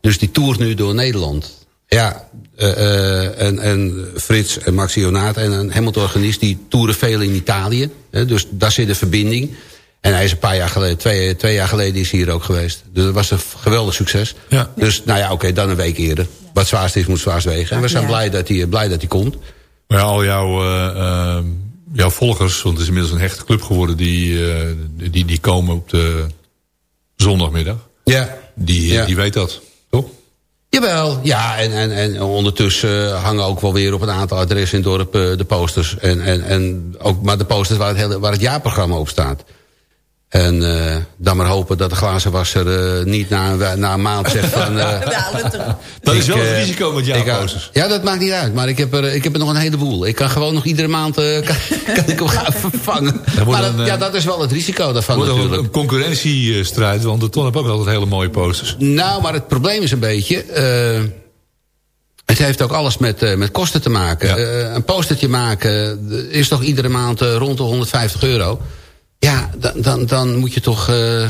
Dus die toert nu door Nederland. Ja, eh, eh, en, en Frits en Max Ionata en een Hamilton-organist... die toeren veel in Italië. Hè, dus daar zit een verbinding. En hij is een paar jaar geleden, twee, twee jaar geleden is hij hier ook geweest. Dus dat was een geweldig succes. Ja. Dus nou ja, oké, dan een week eerder. Wat zwaarst is, moet zwaarst wegen. En we zijn Ja. blij dat hij blij dat hij komt. Maar ja, al jouw, eh, eh, jouw volgers, want het is inmiddels een hechte club geworden... die, eh, die, die komen op de zondagmiddag. Ja. Die, Ja. die weet dat? Jawel, ja, en, en, en ondertussen hangen ook wel weer op een aantal adressen in het dorp eh, de posters. En, en, en ook maar de posters waar het, hele, waar het jaarprogramma op staat. En eh, dan maar hopen dat de glazenwasser eh, niet na, een- na een maand zegt van... eh, Dat is wel het risico met ik, jaarposters. ja, dat maakt niet uit. Maar ik heb er, ik heb er nog een heleboel. Ik kan gewoon nog iedere maand eh, kan, kan ik hem gaan vervangen. Maar dat, een, ja, dat is wel het risico daarvan wordt wel natuurlijk. een concurrentiestrijd, want de Ton heeft ook altijd hele mooie posters. Nou, maar het probleem is een beetje... eh, het heeft ook alles met, eh, met kosten te maken. Eh, een postertje maken is toch iedere maand eh, rond de 150 euro. Ja, dan, dan, dan moet je toch eh,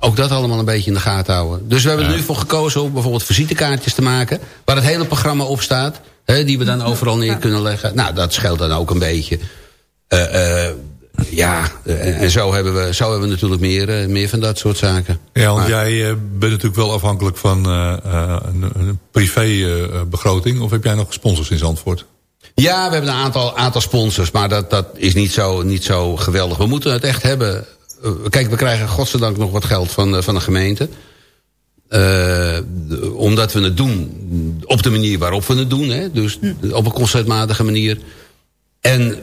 ook dat allemaal een beetje in de gaten houden. Dus we hebben er nu voor gekozen om bijvoorbeeld visitekaartjes te maken... waar het hele programma op staat, hè, die we dan overal neer kunnen leggen. Nou, dat scheelt dan ook een beetje. Eh, eh, ja, en, en zo, hebben we, zo hebben we natuurlijk meer, meer van dat soort zaken. Ja, want Maar- jij bent natuurlijk wel afhankelijk van eh, eh, een, een privé-begroting. of heb jij nog sponsors in Zandvoort? Ja, we hebben een aantal, aantal sponsors, maar dat, dat is niet zo, niet zo geweldig. We moeten het echt hebben. Eh, Kijk, we krijgen godzijdank nog wat geld van, eh, van de gemeente. Eh, omdat we het doen op de manier waarop we het doen. Hè? Dus op een concertmatige manier. En,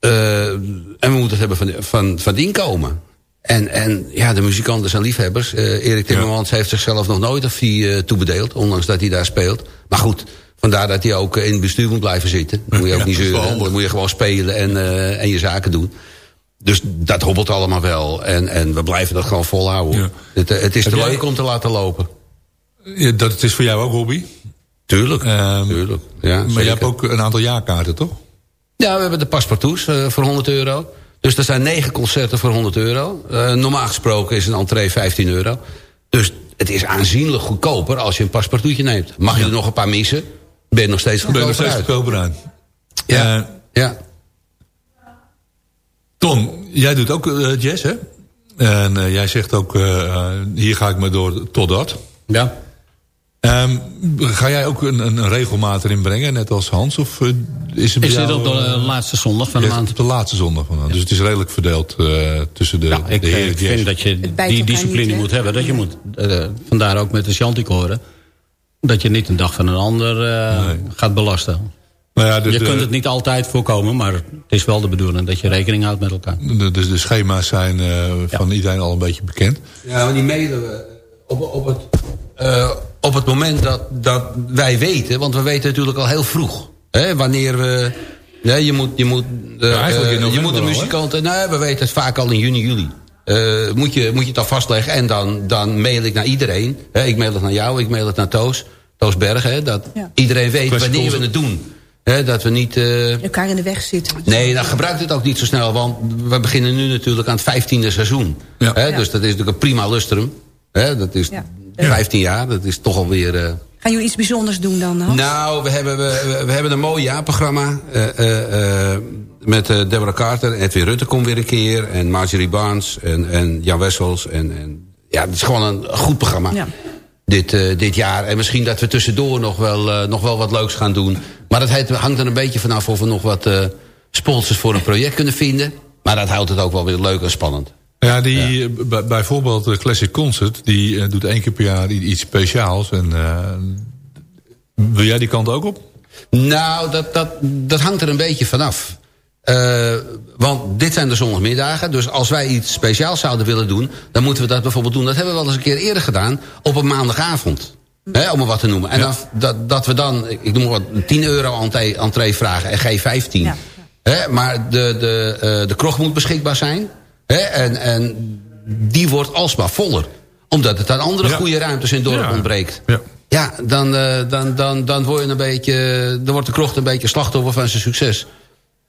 eh, en we moeten het hebben van, van, van het inkomen. En, en ja, de muzikanten zijn liefhebbers. Eh, Erik Timmermans heeft zichzelf nog nooit een fee eh, toebedeeld. Ondanks dat hij daar speelt. Maar goed, vandaar dat hij ook in het bestuur moet blijven zitten. Dan moet je ook Ja, niet zeuren. Dan moet je gewoon spelen en, eh, en je zaken doen. Dus dat hobbelt allemaal wel. En, en we blijven dat gewoon volhouden. Ja. Het, het is Heb te jij- leuk om te laten lopen. Ja, dat het is voor jou ook hobby. Tuurlijk. Ehm, Tuurlijk. Ja, maar je hebt ook een aantal jaarkaarten, toch? Ja, we hebben de paspartouts eh, voor 100 euro. Dus er zijn negen concerten voor 100 euro. Eh, normaal gesproken is een entree 15 euro. Dus het is aanzienlijk goedkoper als je een paspartoutje neemt. Mag je er nog een paar missen, ben je nog steeds Ben je nog steeds uit. goedkoper aan. Ja. Eh, Ja. Ton, jij doet ook eh, jazz, hè? En eh, jij zegt ook, hier ga ik me door tot dat. Ja. Ehm, ga jij ook een, een, regelmaat erin brengen, net als Hans? Of is het bij Ik zit jou, op de laatste zondag van de maand. op de laatste zondag van de maand. Dus het is redelijk verdeeld eh, tussen de, Ja, ik, de heren ik jazz. vind dat je die discipline niet, moet hebben. Dat je moet, eh, vandaar ook met de Chanticoren. Dat je niet een dag van een ander eh, Nee. gaat belasten. Nou ja, de, je de, kunt het niet altijd voorkomen, maar het is wel de bedoeling dat je rekening houdt met elkaar. de, de, de schema's zijn eh, van iedereen al een beetje bekend. Ja, maar die mailen we op, op, het, eh, op het moment dat, dat wij weten... want we weten natuurlijk al heel vroeg... Hè, wanneer we... Nee, je moet, je moet, Ja, eigenlijk in je moet de muzikanten... Nee, we weten het vaak al in juni, juli. Eh, moet, je, moet je het al vastleggen. En dan, dan mail ik naar iedereen. Hè, ik mail het naar jou, ik mail het naar Toos. Toos Bergen, hè, dat Ja. iedereen weet Classic wanneer we het doen. Hè, dat we niet... eh, Elkaar in de weg zitten. Nee, dan gebruikt het ook niet zo snel. Want we beginnen nu natuurlijk aan het vijftiende seizoen. Ja. Hè, Ja. Dus dat is natuurlijk een prima lustrum. Hè, dat is Ja. 15 jaar. Dat is toch alweer... eh Gaan jullie iets bijzonders doen dan? Hans? Nou, we hebben, we, we- we hebben een mooi jaarprogramma. Met eh, Deborah Carter. Edwin Rutte komt weer een keer. En Marjorie Barnes. En, en Jan Wessels. En, en, ja, het is gewoon een goed programma. Ja. Dit, eh, dit jaar. En misschien dat we tussendoor nog wel, eh, nog wel wat leuks gaan doen. Maar dat hangt er een beetje vanaf of we nog wat eh, sponsors voor een project kunnen vinden. Maar dat houdt het ook wel weer leuk en spannend. Ja, die, bij- bijvoorbeeld de Classic Concert, die eh, doet één keer per jaar iets speciaals. En, eh, wil jij die kant ook op? Nou, dat, dat, dat hangt er een beetje vanaf. Eh want dit zijn de zondagmiddagen. Dus als wij iets speciaals zouden willen doen... dan moeten we dat bijvoorbeeld doen. Dat hebben we wel eens een keer eerder gedaan. Op een maandagavond. Hè, om maar wat te noemen. En dan, dat, dat we dan, ik noem maar wat, 10 euro entree, entree vragen en geen 15. Ja. Hè, maar de, de, eh, de kroeg moet beschikbaar zijn. Hè, en, en die wordt alsmaar voller. Omdat het aan andere Ja. goede ruimtes in het dorp ontbreekt. Ja. Ja, dan, eh, dan, dan, dan, word je een beetje, dan wordt de krocht een beetje slachtoffer van zijn succes.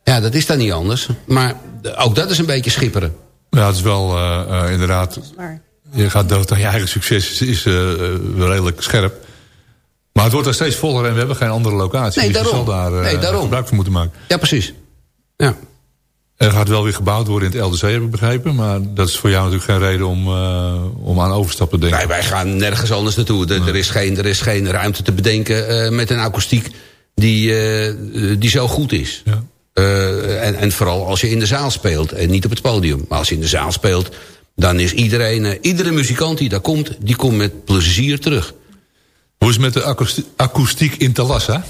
Ja, dat is dan niet anders. Maar ook dat is een beetje schipperen. Ja, het is wel eh, eh, inderdaad... Maar, Je gaat dood aan je eigen succes, is, is eh, eh, redelijk scherp. Maar het wordt er steeds voller en we hebben geen andere locatie. Nee, dus je zal daar eh, Nee, daarom. gebruik van moeten maken. Ja, precies. Ja. Er gaat wel weer gebouwd worden in het LDC, heb ik begrepen. Maar dat is voor jou natuurlijk geen reden om, eh, om aan overstap te denken. Wij, wij gaan nergens anders naartoe. Er, er, is, geen, er is geen ruimte te bedenken eh, met een akoestiek... die, eh, die zo goed is. Eh, en, en vooral als je in de zaal speelt en niet op het podium. Maar als je in de zaal speelt, dan is iedereen, eh, iedere muzikant die daar komt... die komt met plezier terug. Hoe is het met de akoesti- akoestiek in Talassa?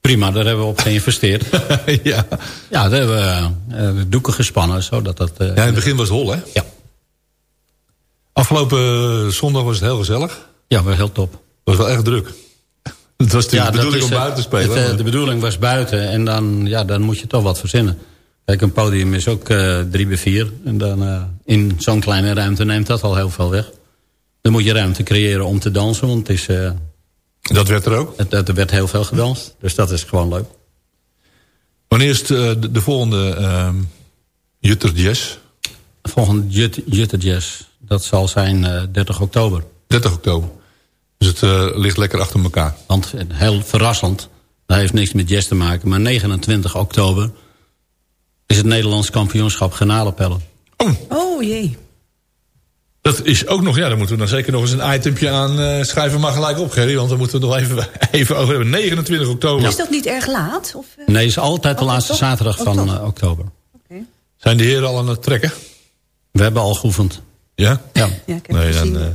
Prima, daar hebben we op geïnvesteerd. ja. Ja, daar hebben we eh, de doeken gespannen. Zodat dat, eh, Ja, in het begin was het hol, hè? Ja. Afgelopen zondag was het heel gezellig. Ja, was heel top. Het was wel echt druk. Het was Ja, de dat bedoeling om buiten te spelen. het, eh, de bedoeling was buiten en dan, ja, dan moet je toch wat verzinnen. Kijk, een podium is ook eh, drie bij vier. En dan eh, in zo'n kleine ruimte neemt dat al heel veel weg. Dan moet je ruimte creëren om te dansen, want het is... dat werd er ook? Het, er werd heel veel gedanst, dus dat is gewoon leuk. Wanneer is de, de volgende ehm Jutter Jazz? Volgende Jut, Jutter Jazz, dat zal zijn eh, 30 oktober. 30 oktober. Dus het eh, ligt lekker achter elkaar. Want eh, heel verrassend, dat heeft niks met jazz te maken... maar 29 oktober is het Nederlands kampioenschap genalenpellen. Oh jee. Dat is ook nog, ja, daar moeten we dan zeker nog eens een itempje aan eh, schrijven. Maar gelijk op, Gerry, want daar moeten we het nog even, even over hebben. 29 oktober. Is dat niet erg laat? Of, eh? Nee, het is altijd de Oh, laatste toch? zaterdag Oh, van eh, oktober. Zijn de heren al aan het trekken? We hebben al geoefend. Ja? Ja. Ja, ik heb Nee, het dan, eh,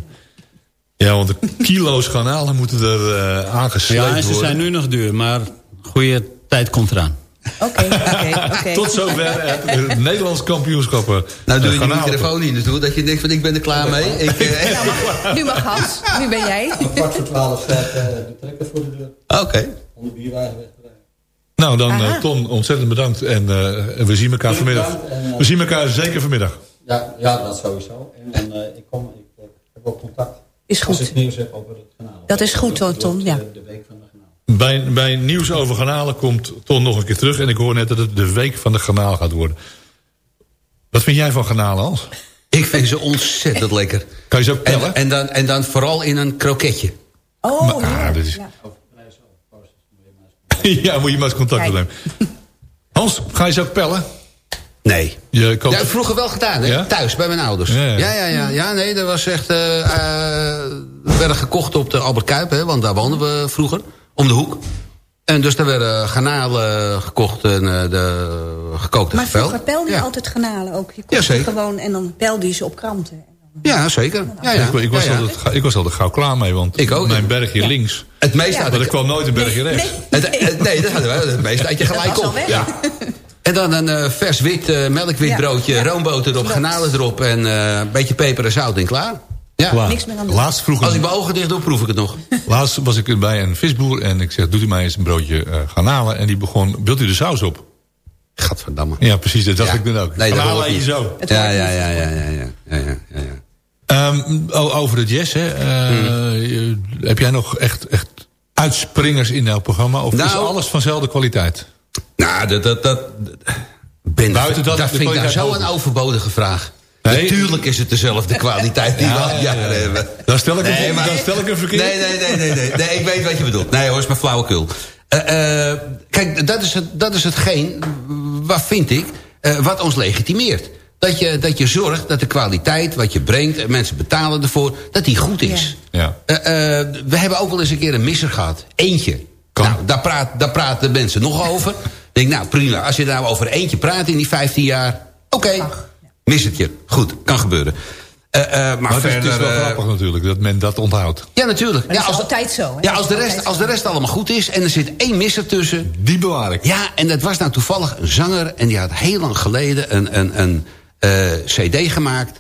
ja, want de kilo's garnalen moeten er eh aangesleept Ja, en ze worden. zijn nu nog duur, maar goede tijd komt eraan. Oké, oké, oké. Tot zover het Nederlands kampioenschappen. Nou doe je die microfoon niet naartoe, dat je denkt van ik ben er klaar mee. Ik, eh, Nou, mag- nu mag Hans, nu ben jij. Kwart voor twaalf staat de trekker voor de deur. Oké. Om de bierwagen weg te rijden. Nou, dan eh, Ton, ontzettend bedankt. En eh, we zien elkaar vanmiddag. en, eh, We zien elkaar zeker vanmiddag. Ja, ja, dat sowieso. En, eh, ik, kom, ik eh, heb ook contact. Is Als goed. ik nieuws heb over het kanaal. Dat is goed, hoor, Tom, ja. De week van de kanaal. Bij, bij nieuws over garnalen komt Ton nog een keer terug. En ik hoor net dat het de week van de garnaal gaat worden. Wat vind jij van garnalen, Hans? Ik vind ze ontzettend lekker. Kan je ze ook pellen? En, en, dan, en dan vooral in een kroketje. Oh, Maar- ja. ah, dit is- Ja. ja, moet je maar eens contact opnemen. Hans, ga je ze ook pellen? Nee. Je koopt... Ja, heb ik vroeger wel gedaan, hè? Ja? Thuis, bij mijn ouders. Ja, Ja, ja. ja, nee, dat was echt... eh eh, werden gekocht op de Albert Kuip, hè, want daar woonden we vroeger. Om de hoek. En dus daar werden garnalen gekocht en eh, de gekookte Maar vroeger pelde je ja. altijd granalen ook. Je Ja, kocht zeker. gewoon en dan pelde je ze op kranten. Ja, zeker. Ja, ja. Ik, ik, was Ja, ja. Altijd, ik was altijd gauw klaar mee, want Ik ook. mijn bergje Ja. links... Het meeste Ja. had Maar er ik... kwam nooit een bergje rechts. Nee, Het, het- nee, dat hadden we. Het meeste had je gelijk op. Ja. En dan een eh, vers wit eh, melkwit Ja. broodje, Ja. roomboter erop, garnalen erop... en eh, een beetje peper en zout en klaar. Ja. Klaar. Niks meer aan. Laatst vroeg Als ik mijn ogen dicht doe, proef ik het nog. Laatst was ik bij een visboer en ik zeg, doet u mij eens een broodje eh garnalen? En die begon, wilt u de saus op? Gadverdamme. Ja, precies, dat dacht Ja. ik dan ook. Nee, dat garnalen je zo. Ja, ja, ja, ja, ja, ja, ja, ja. Ehm, o- over het jazz, hè. Eh, Hmm. Heb jij nog echt, echt uitspringers in jouw programma? Of is Nou- alles van dezelfde kwaliteit? Nou, dat... dat, dat ben, Buiten dat dat vind ik nou kwaliteit zo hoog een is. overbodige vraag. Nee. Natuurlijk is het dezelfde kwaliteit die we al jaren hebben. Dan stel ik, Nee, een, maar- dan stel ik een verkeerd. Nee, nee, nee, nee, nee, nee. Ik weet wat je bedoelt. Nee hoor, is maar flauwekul. Eh, eh, kijk, dat is, het, dat is hetgeen, wat vind ik, eh, wat ons legitimeert. Dat je, dat je zorgt dat de kwaliteit wat je brengt... en mensen betalen ervoor, dat die goed is. Ja. Eh, eh, we hebben ook wel eens een keer een misser gehad. Eentje. Kan. Nou, daar, praat, daar praten mensen nog over. Ik denk, nou prima, als je nou over eentje praat in die 15 jaar... Oké, missertje. Goed, kan gebeuren. Eh, eh, maar, Maar het is, het is wel eh, grappig natuurlijk, dat men dat onthoudt. ja, natuurlijk. Ja, als, altijd zo. Hè? ja, als, de rest, als de rest allemaal goed is en er zit één misser tussen... Die bewaar ik. Ja, en dat was nou toevallig een zanger... en die had heel lang geleden een, een, een eh, cd gemaakt.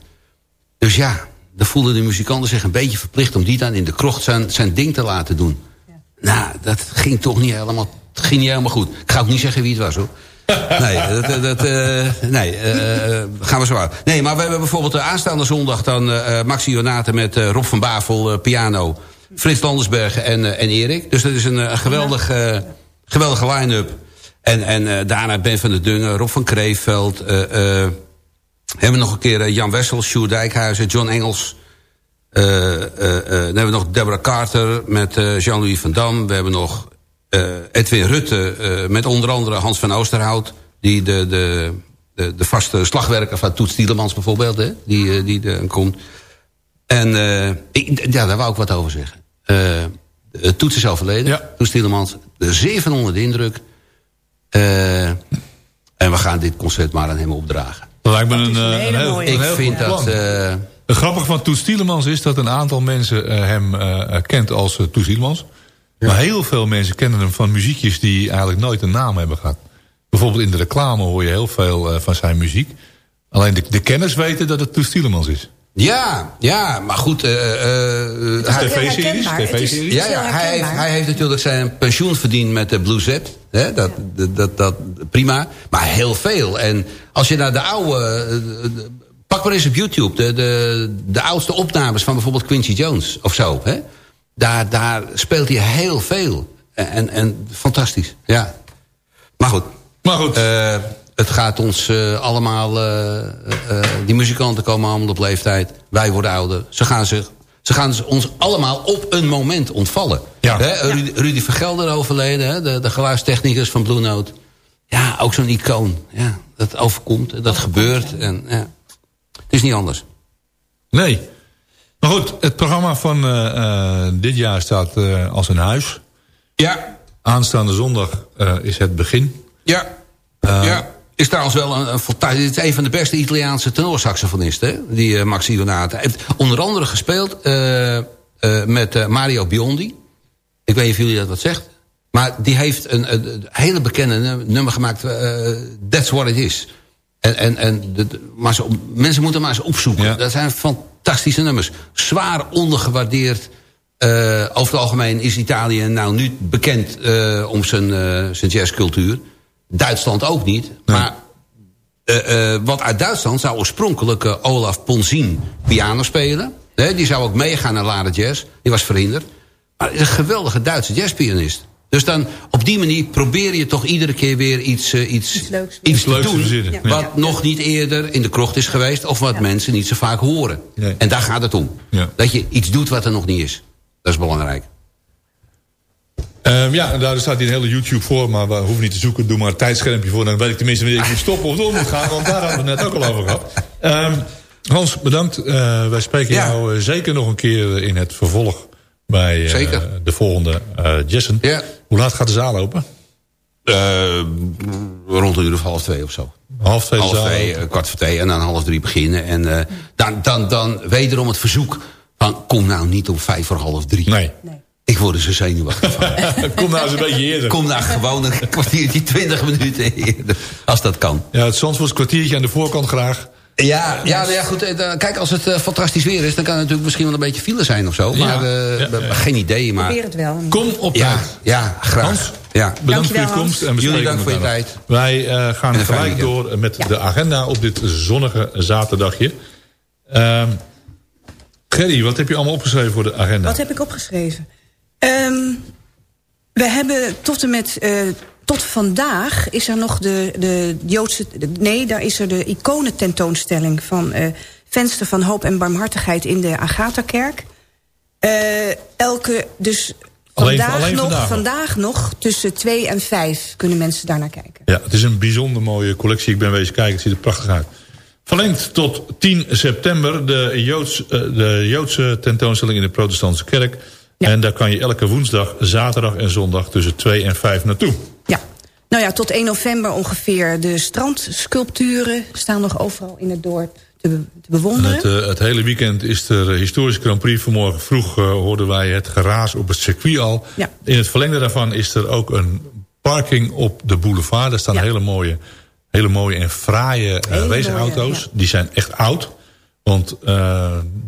Dus ja, dan voelden de muzikanten zich een beetje verplicht... om die dan in de krocht zijn, zijn ding te laten doen. Nou, dat ging toch niet helemaal, ging niet helemaal goed. Ik ga ook niet zeggen wie het was, hoor. Nee, dat, dat, eh, nee eh, gaan we zwaar. Nee, maar we hebben bijvoorbeeld de aanstaande zondag... dan eh, Maxi Jonate met eh, Rob van Bavel, eh, piano... Frits Landersbergen en, eh, en Erik. Dus dat is een, eh, een geweldig, eh, geweldige line-up. En, en eh, daarna Ben van der Dungen, Rob van Kreeveld... eh, eh, hebben we nog een keer eh, Jan Wessel, Sjoerd Dijkhuizen, John Engels... Eh, eh, eh, dan hebben we nog Deborah Carter met eh, Jean-Louis van Dam. We hebben nog eh, Edwin Rutte eh, met onder andere Hans van Oosterhout... die de, de, de, de vaste slagwerker van Toets Tielemans bijvoorbeeld... Hè, die, die er komt. En eh, ik, ja, daar wou ik wat over zeggen. Toets is overleden. Ja. Toets Tielemans. Zeer van onder de indruk. Eh, en we gaan dit concert maar aan hem opdragen. Dat lijkt me een, is een eh, heel, Ik vind dat... eh, grappige van Toets Tielemans is dat een aantal mensen eh, hem eh, kent als uh, Toets Tielemans. Maar heel veel mensen kennen hem van muziekjes die eigenlijk nooit een naam hebben gehad. Bijvoorbeeld in de reclame hoor je heel veel eh, van zijn muziek. Alleen de, de kenners weten dat het Toets Tielemans is. ja, ja, maar goed... eh, eh, is hij- heel TV-series, herkenbaar. Het is- TV-series. Ja, ja hij, heeft, hij heeft natuurlijk zijn pensioen verdiend met de Blue Zep. Hè, dat, dat, dat, dat, prima. Maar heel veel. En als je naar de oude... Pak maar eens op YouTube de, de, de oudste opnames van bijvoorbeeld Quincy Jones of zo. Hè? Daar, daar speelt hij heel veel. En, en, fantastisch, ja. Maar goed. Maar goed. Eh, het gaat ons eh, allemaal... eh, die muzikanten komen allemaal op leeftijd. Wij worden ouder. Ze gaan, zich, ze gaan ons allemaal op een moment ontvallen. Ja. Hè, Rudy, Rudy Vergelder overleden. Hè, de, de geluidstechnicus van Blue Note. Ja, ook zo'n icoon. Ja, dat overkomt. Dat gebeurt. En, ja. Het is niet anders. Nee. Maar goed, het programma van eh, eh, dit jaar staat eh, als een huis. Ja. Aanstaande zondag is het begin. Ja. Ja. Is trouwens wel een, een fantastisch... Het is een van de beste Italiaanse tenorsaxofonisten. Die Max Ionata. heeft onder andere gespeeld met Mario Biondi. Ik weet niet of jullie dat wat zegt. Maar die heeft een, een, hele bekende nummer gemaakt. That's What It Is. En, en, en de, maar ze, mensen moeten maar eens opzoeken. Ja. Dat zijn fantastische nummers. Zwaar ondergewaardeerd. Uh, over het algemeen is Italië nou nu bekend uh, om zijn, uh, zijn jazzcultuur. Duitsland ook niet. Nee. Maar wat uit Duitsland zou oorspronkelijk Olaf Ponzin piano spelen. Die zou ook meegaan naar Lade Jazz. Die was verhinderd. Maar is een geweldige Duitse jazzpianist. Dus dan op die manier probeer je toch iedere keer weer iets, uh, iets, iets, leuks, iets te leuks doen... Ja. wat ja. nog niet eerder in de krocht is geweest... of wat ja. mensen niet zo vaak horen. Nee. En daar gaat het om. Ja. Dat je iets doet wat er nog niet is. Dat is belangrijk. Um, ja, daar staat hier een hele YouTube voor, maar we hoeven niet te zoeken. Doe maar een tijdschermpje voor, dan weet ik tenminste wanneer ik moet stoppen of door moet gaan. Want daar hadden we het net ook al over gehad. Um, Hans, bedankt. Uh, wij spreken ja. jou uh, zeker nog een keer in het vervolg bij uh, de volgende Jessen. Ja. Hoe laat gaat de zaal open? rond een uur of half twee of zo. Half twee, half twee kwart voor twee en dan half drie beginnen. En dan, dan, dan wederom het verzoek van kom nou niet om vijf voor half drie. Nee. nee. Ik word er zo zenuwachtig van. Kom nou eens een beetje eerder. Kom nou gewoon een kwartiertje, twintig minuten eerder. Als dat kan. Ja, het Zandvoorts kwartiertje aan de voorkant graag. Ja, ja, ja goed. Kijk, als het uh, fantastisch weer is... dan kan het natuurlijk misschien wel een beetje file zijn of zo. Maar ja, uh, ja, ja. geen idee. Maar... Probeer het wel. Kom op ja, tijd. Ja, graag. Hans, ja. bedankt voor je komst. En Jullie dank voor je tijd. Wij uh, gaan gelijk door met de agenda op dit zonnige zaterdagje. Um, Gerry, wat heb je allemaal opgeschreven voor de agenda? Wat heb ik opgeschreven? Um, we hebben tot en met... Tot vandaag is er nog de, de Joodse... Nee, daar is er de iconententoonstelling van uh, Venster van Hoop en Barmhartigheid in de Agatha-kerk. Uh, elke, dus alleen, vandaag, alleen nog, vandaag, vandaag nog tussen 2 en 5 kunnen mensen daar naar kijken. Ja, het is een bijzonder mooie collectie. Ik ben wezen kijken, het ziet er prachtig uit. Verlengd tot 10 september de, Joods, uh, de Joodse tentoonstelling in de protestantse kerk... Ja. En daar kan je elke woensdag, zaterdag en zondag tussen 2 en 5 naartoe. Nou ja, tot 1 november ongeveer. De strandsculpturen staan nog overal in het dorp te, be te bewonderen. Het, uh, het, hele weekend is er historische Grand Prix. Vanmorgen vroeg uh, hoorden wij het geraas op het circuit al. Ja. In het verlengde daarvan is er ook een parking op de boulevard. Daar staan ja. hele, mooie, hele mooie en fraaie uh, raceauto's. Ja. Die zijn echt oud. Want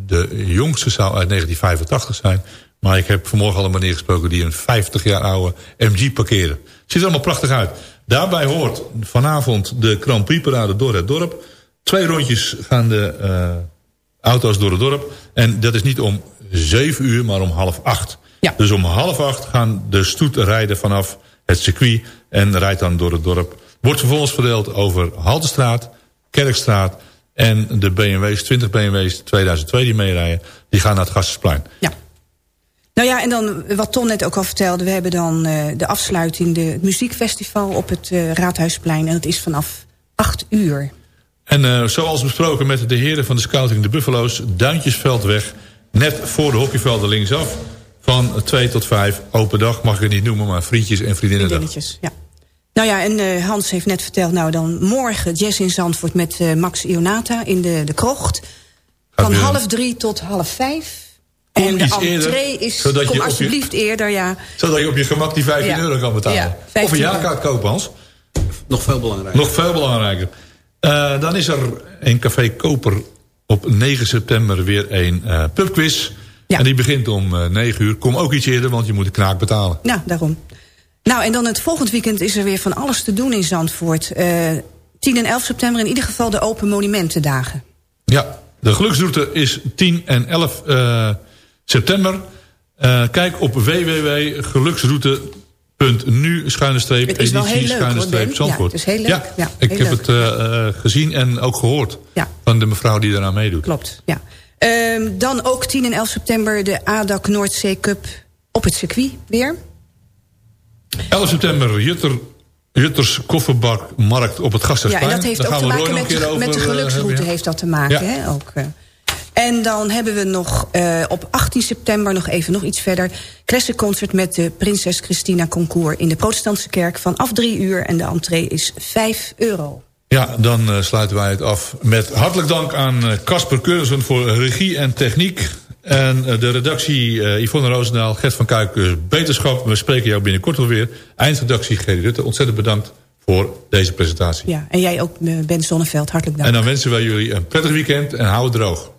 de jongste zou uit 1985 zijn... Maar ik heb vanmorgen al een meneer gesproken die een 50 jaar oude MG parkeerde. Ziet er allemaal prachtig uit. Daarbij hoort vanavond de Grand Prix parade door het dorp. Twee rondjes gaan de uh, auto's door het dorp. En dat is niet om 7 uur, maar om half acht. Ja. Dus om half acht gaan de stoet rijden vanaf het circuit en rijdt dan door het dorp. Wordt vervolgens verdeeld over Haltestraat, Kerkstraat en de BMW's, 20 BMW's 2002 die meerijden. Die gaan naar het Gassensplein. Ja. Nou ja, en dan wat Ton net ook al vertelde... we hebben dan uh, de afsluiting, de, het muziekfestival op het uh, Raadhuisplein... en dat is vanaf 8 uur. En uh, zoals besproken met de heren van de scouting de Buffalo's... Duintjesveldweg, net voor de hockeyvelden linksaf... Van 2 tot 5, open dag mag ik het niet noemen... maar vriendjes en vriendinnen. Vriendinnetjes, ja. Nou ja, en uh, Hans heeft net verteld... nou dan morgen jazz in Zandvoort met uh, Max Ionata in de, de krocht. Van half drie tot half vijf. Kom En de entree eerder, is... zodat je kom op je- alsjeblieft eerder, ja. Zodat je op je gemak die 15 Ja. euro kan betalen. Ja, of 15 een jaarkaart kopen, Hans. Nog veel belangrijker. Nog veel belangrijker. Eh, dan is er in Café Koper op 9 september weer een eh, pubquiz. En die begint om eh 9 uur. Kom ook iets eerder, want je moet de knaak betalen. Nou, daarom. Nou, en dan het volgend weekend is er weer van alles te doen in Zandvoort. Eh 10 en 11 september in ieder geval de Open Monumentendagen. Ja, de geluksroute is 10 en 11 eh, september. Eh, kijk op www.geluksroute.nu schuine streep editie schuine streep. Zandvoort. Ja, het is heel leuk. Ja, ik heb leuk. het eh, eh, gezien en ook gehoord Ja. van de mevrouw die eraan meedoet. Klopt, ja. Ehm, dan ook 10 en 11 september de ADAC Noordzee Cup op het circuit weer. 11 september Jutter, Jutters Kofferbakmarkt op het Ja, Gasthuisplein. en dat heeft Daar ook te maken met de, met de over, geluksroute hebben, ja. heeft dat te maken. Ja. Hè, ook. En dan hebben we nog eh, op 18 september nog even nog iets verder... Concert met de Prinses Christina Concours... in de protestantse kerk vanaf drie uur. En de entree is 5 euro. Ja, dan eh, sluiten wij het af met hartelijk dank aan eh, Casper Keurzen voor regie en techniek. En de redactie Yvonne Roosendaal, Gert van Kuik, beterschap. We spreken jou binnenkort wel weer. Eindredactie Gerry Rutte, ontzettend bedankt voor deze presentatie. Ja, en jij ook, Ben Zonneveld, hartelijk dank. En dan wensen wij jullie een prettig weekend en hou het droog.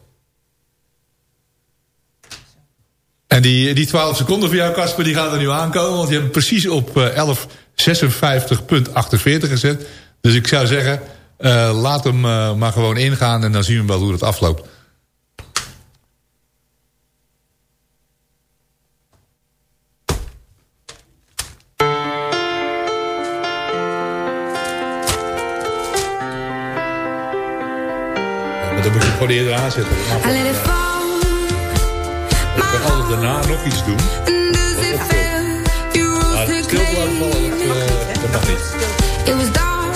En die, die 12 seconden voor jou, Casper, die gaan er nu aankomen. Want je hebt precies op eh, 11.56.48 gezet. Dus ik zou zeggen, eh, laat hem eh, maar gewoon ingaan... en dan zien we wel hoe het afloopt. Maar moet je gewoon eerder aanzetten. It. Ik kan altijd daarna nog iets doen. Maar stil laten vallen, dat, eh, dat mag niet. It dark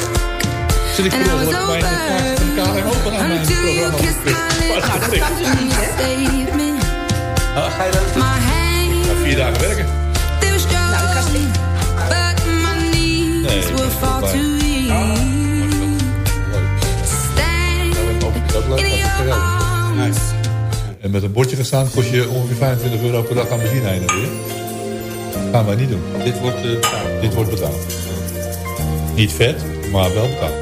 Zit ik ongeluk mijn over kaart van de aan mijn programma? Nou, dat kan statement. Ga je dat? Vier dagen werken. knees Nee, dat is. Stand Dat leuk, dat is geweldig. En met een bordje gaan staan kost je ongeveer 25 euro per dag aan benzine heen en weer. Gaan wij niet doen. Dit wordt, eh, betaald. Dit wordt betaald. Niet vet, maar wel betaald.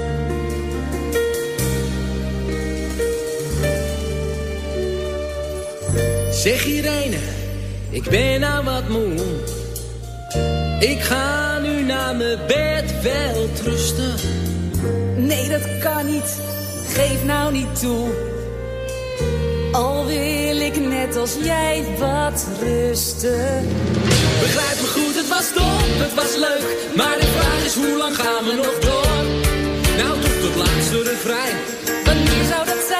Zeg Irene, ik ben nou wat moe. Ik ga nu naar mijn bed wel trusten. Nee, dat kan niet. Geef nou niet toe. Al wil ik net als jij wat rusten. Begrijp me goed, het was top, het was leuk. Maar de vraag is, hoe lang gaan we nog door? Nou, tot het laatste refrein. Wanneer zou dat zijn?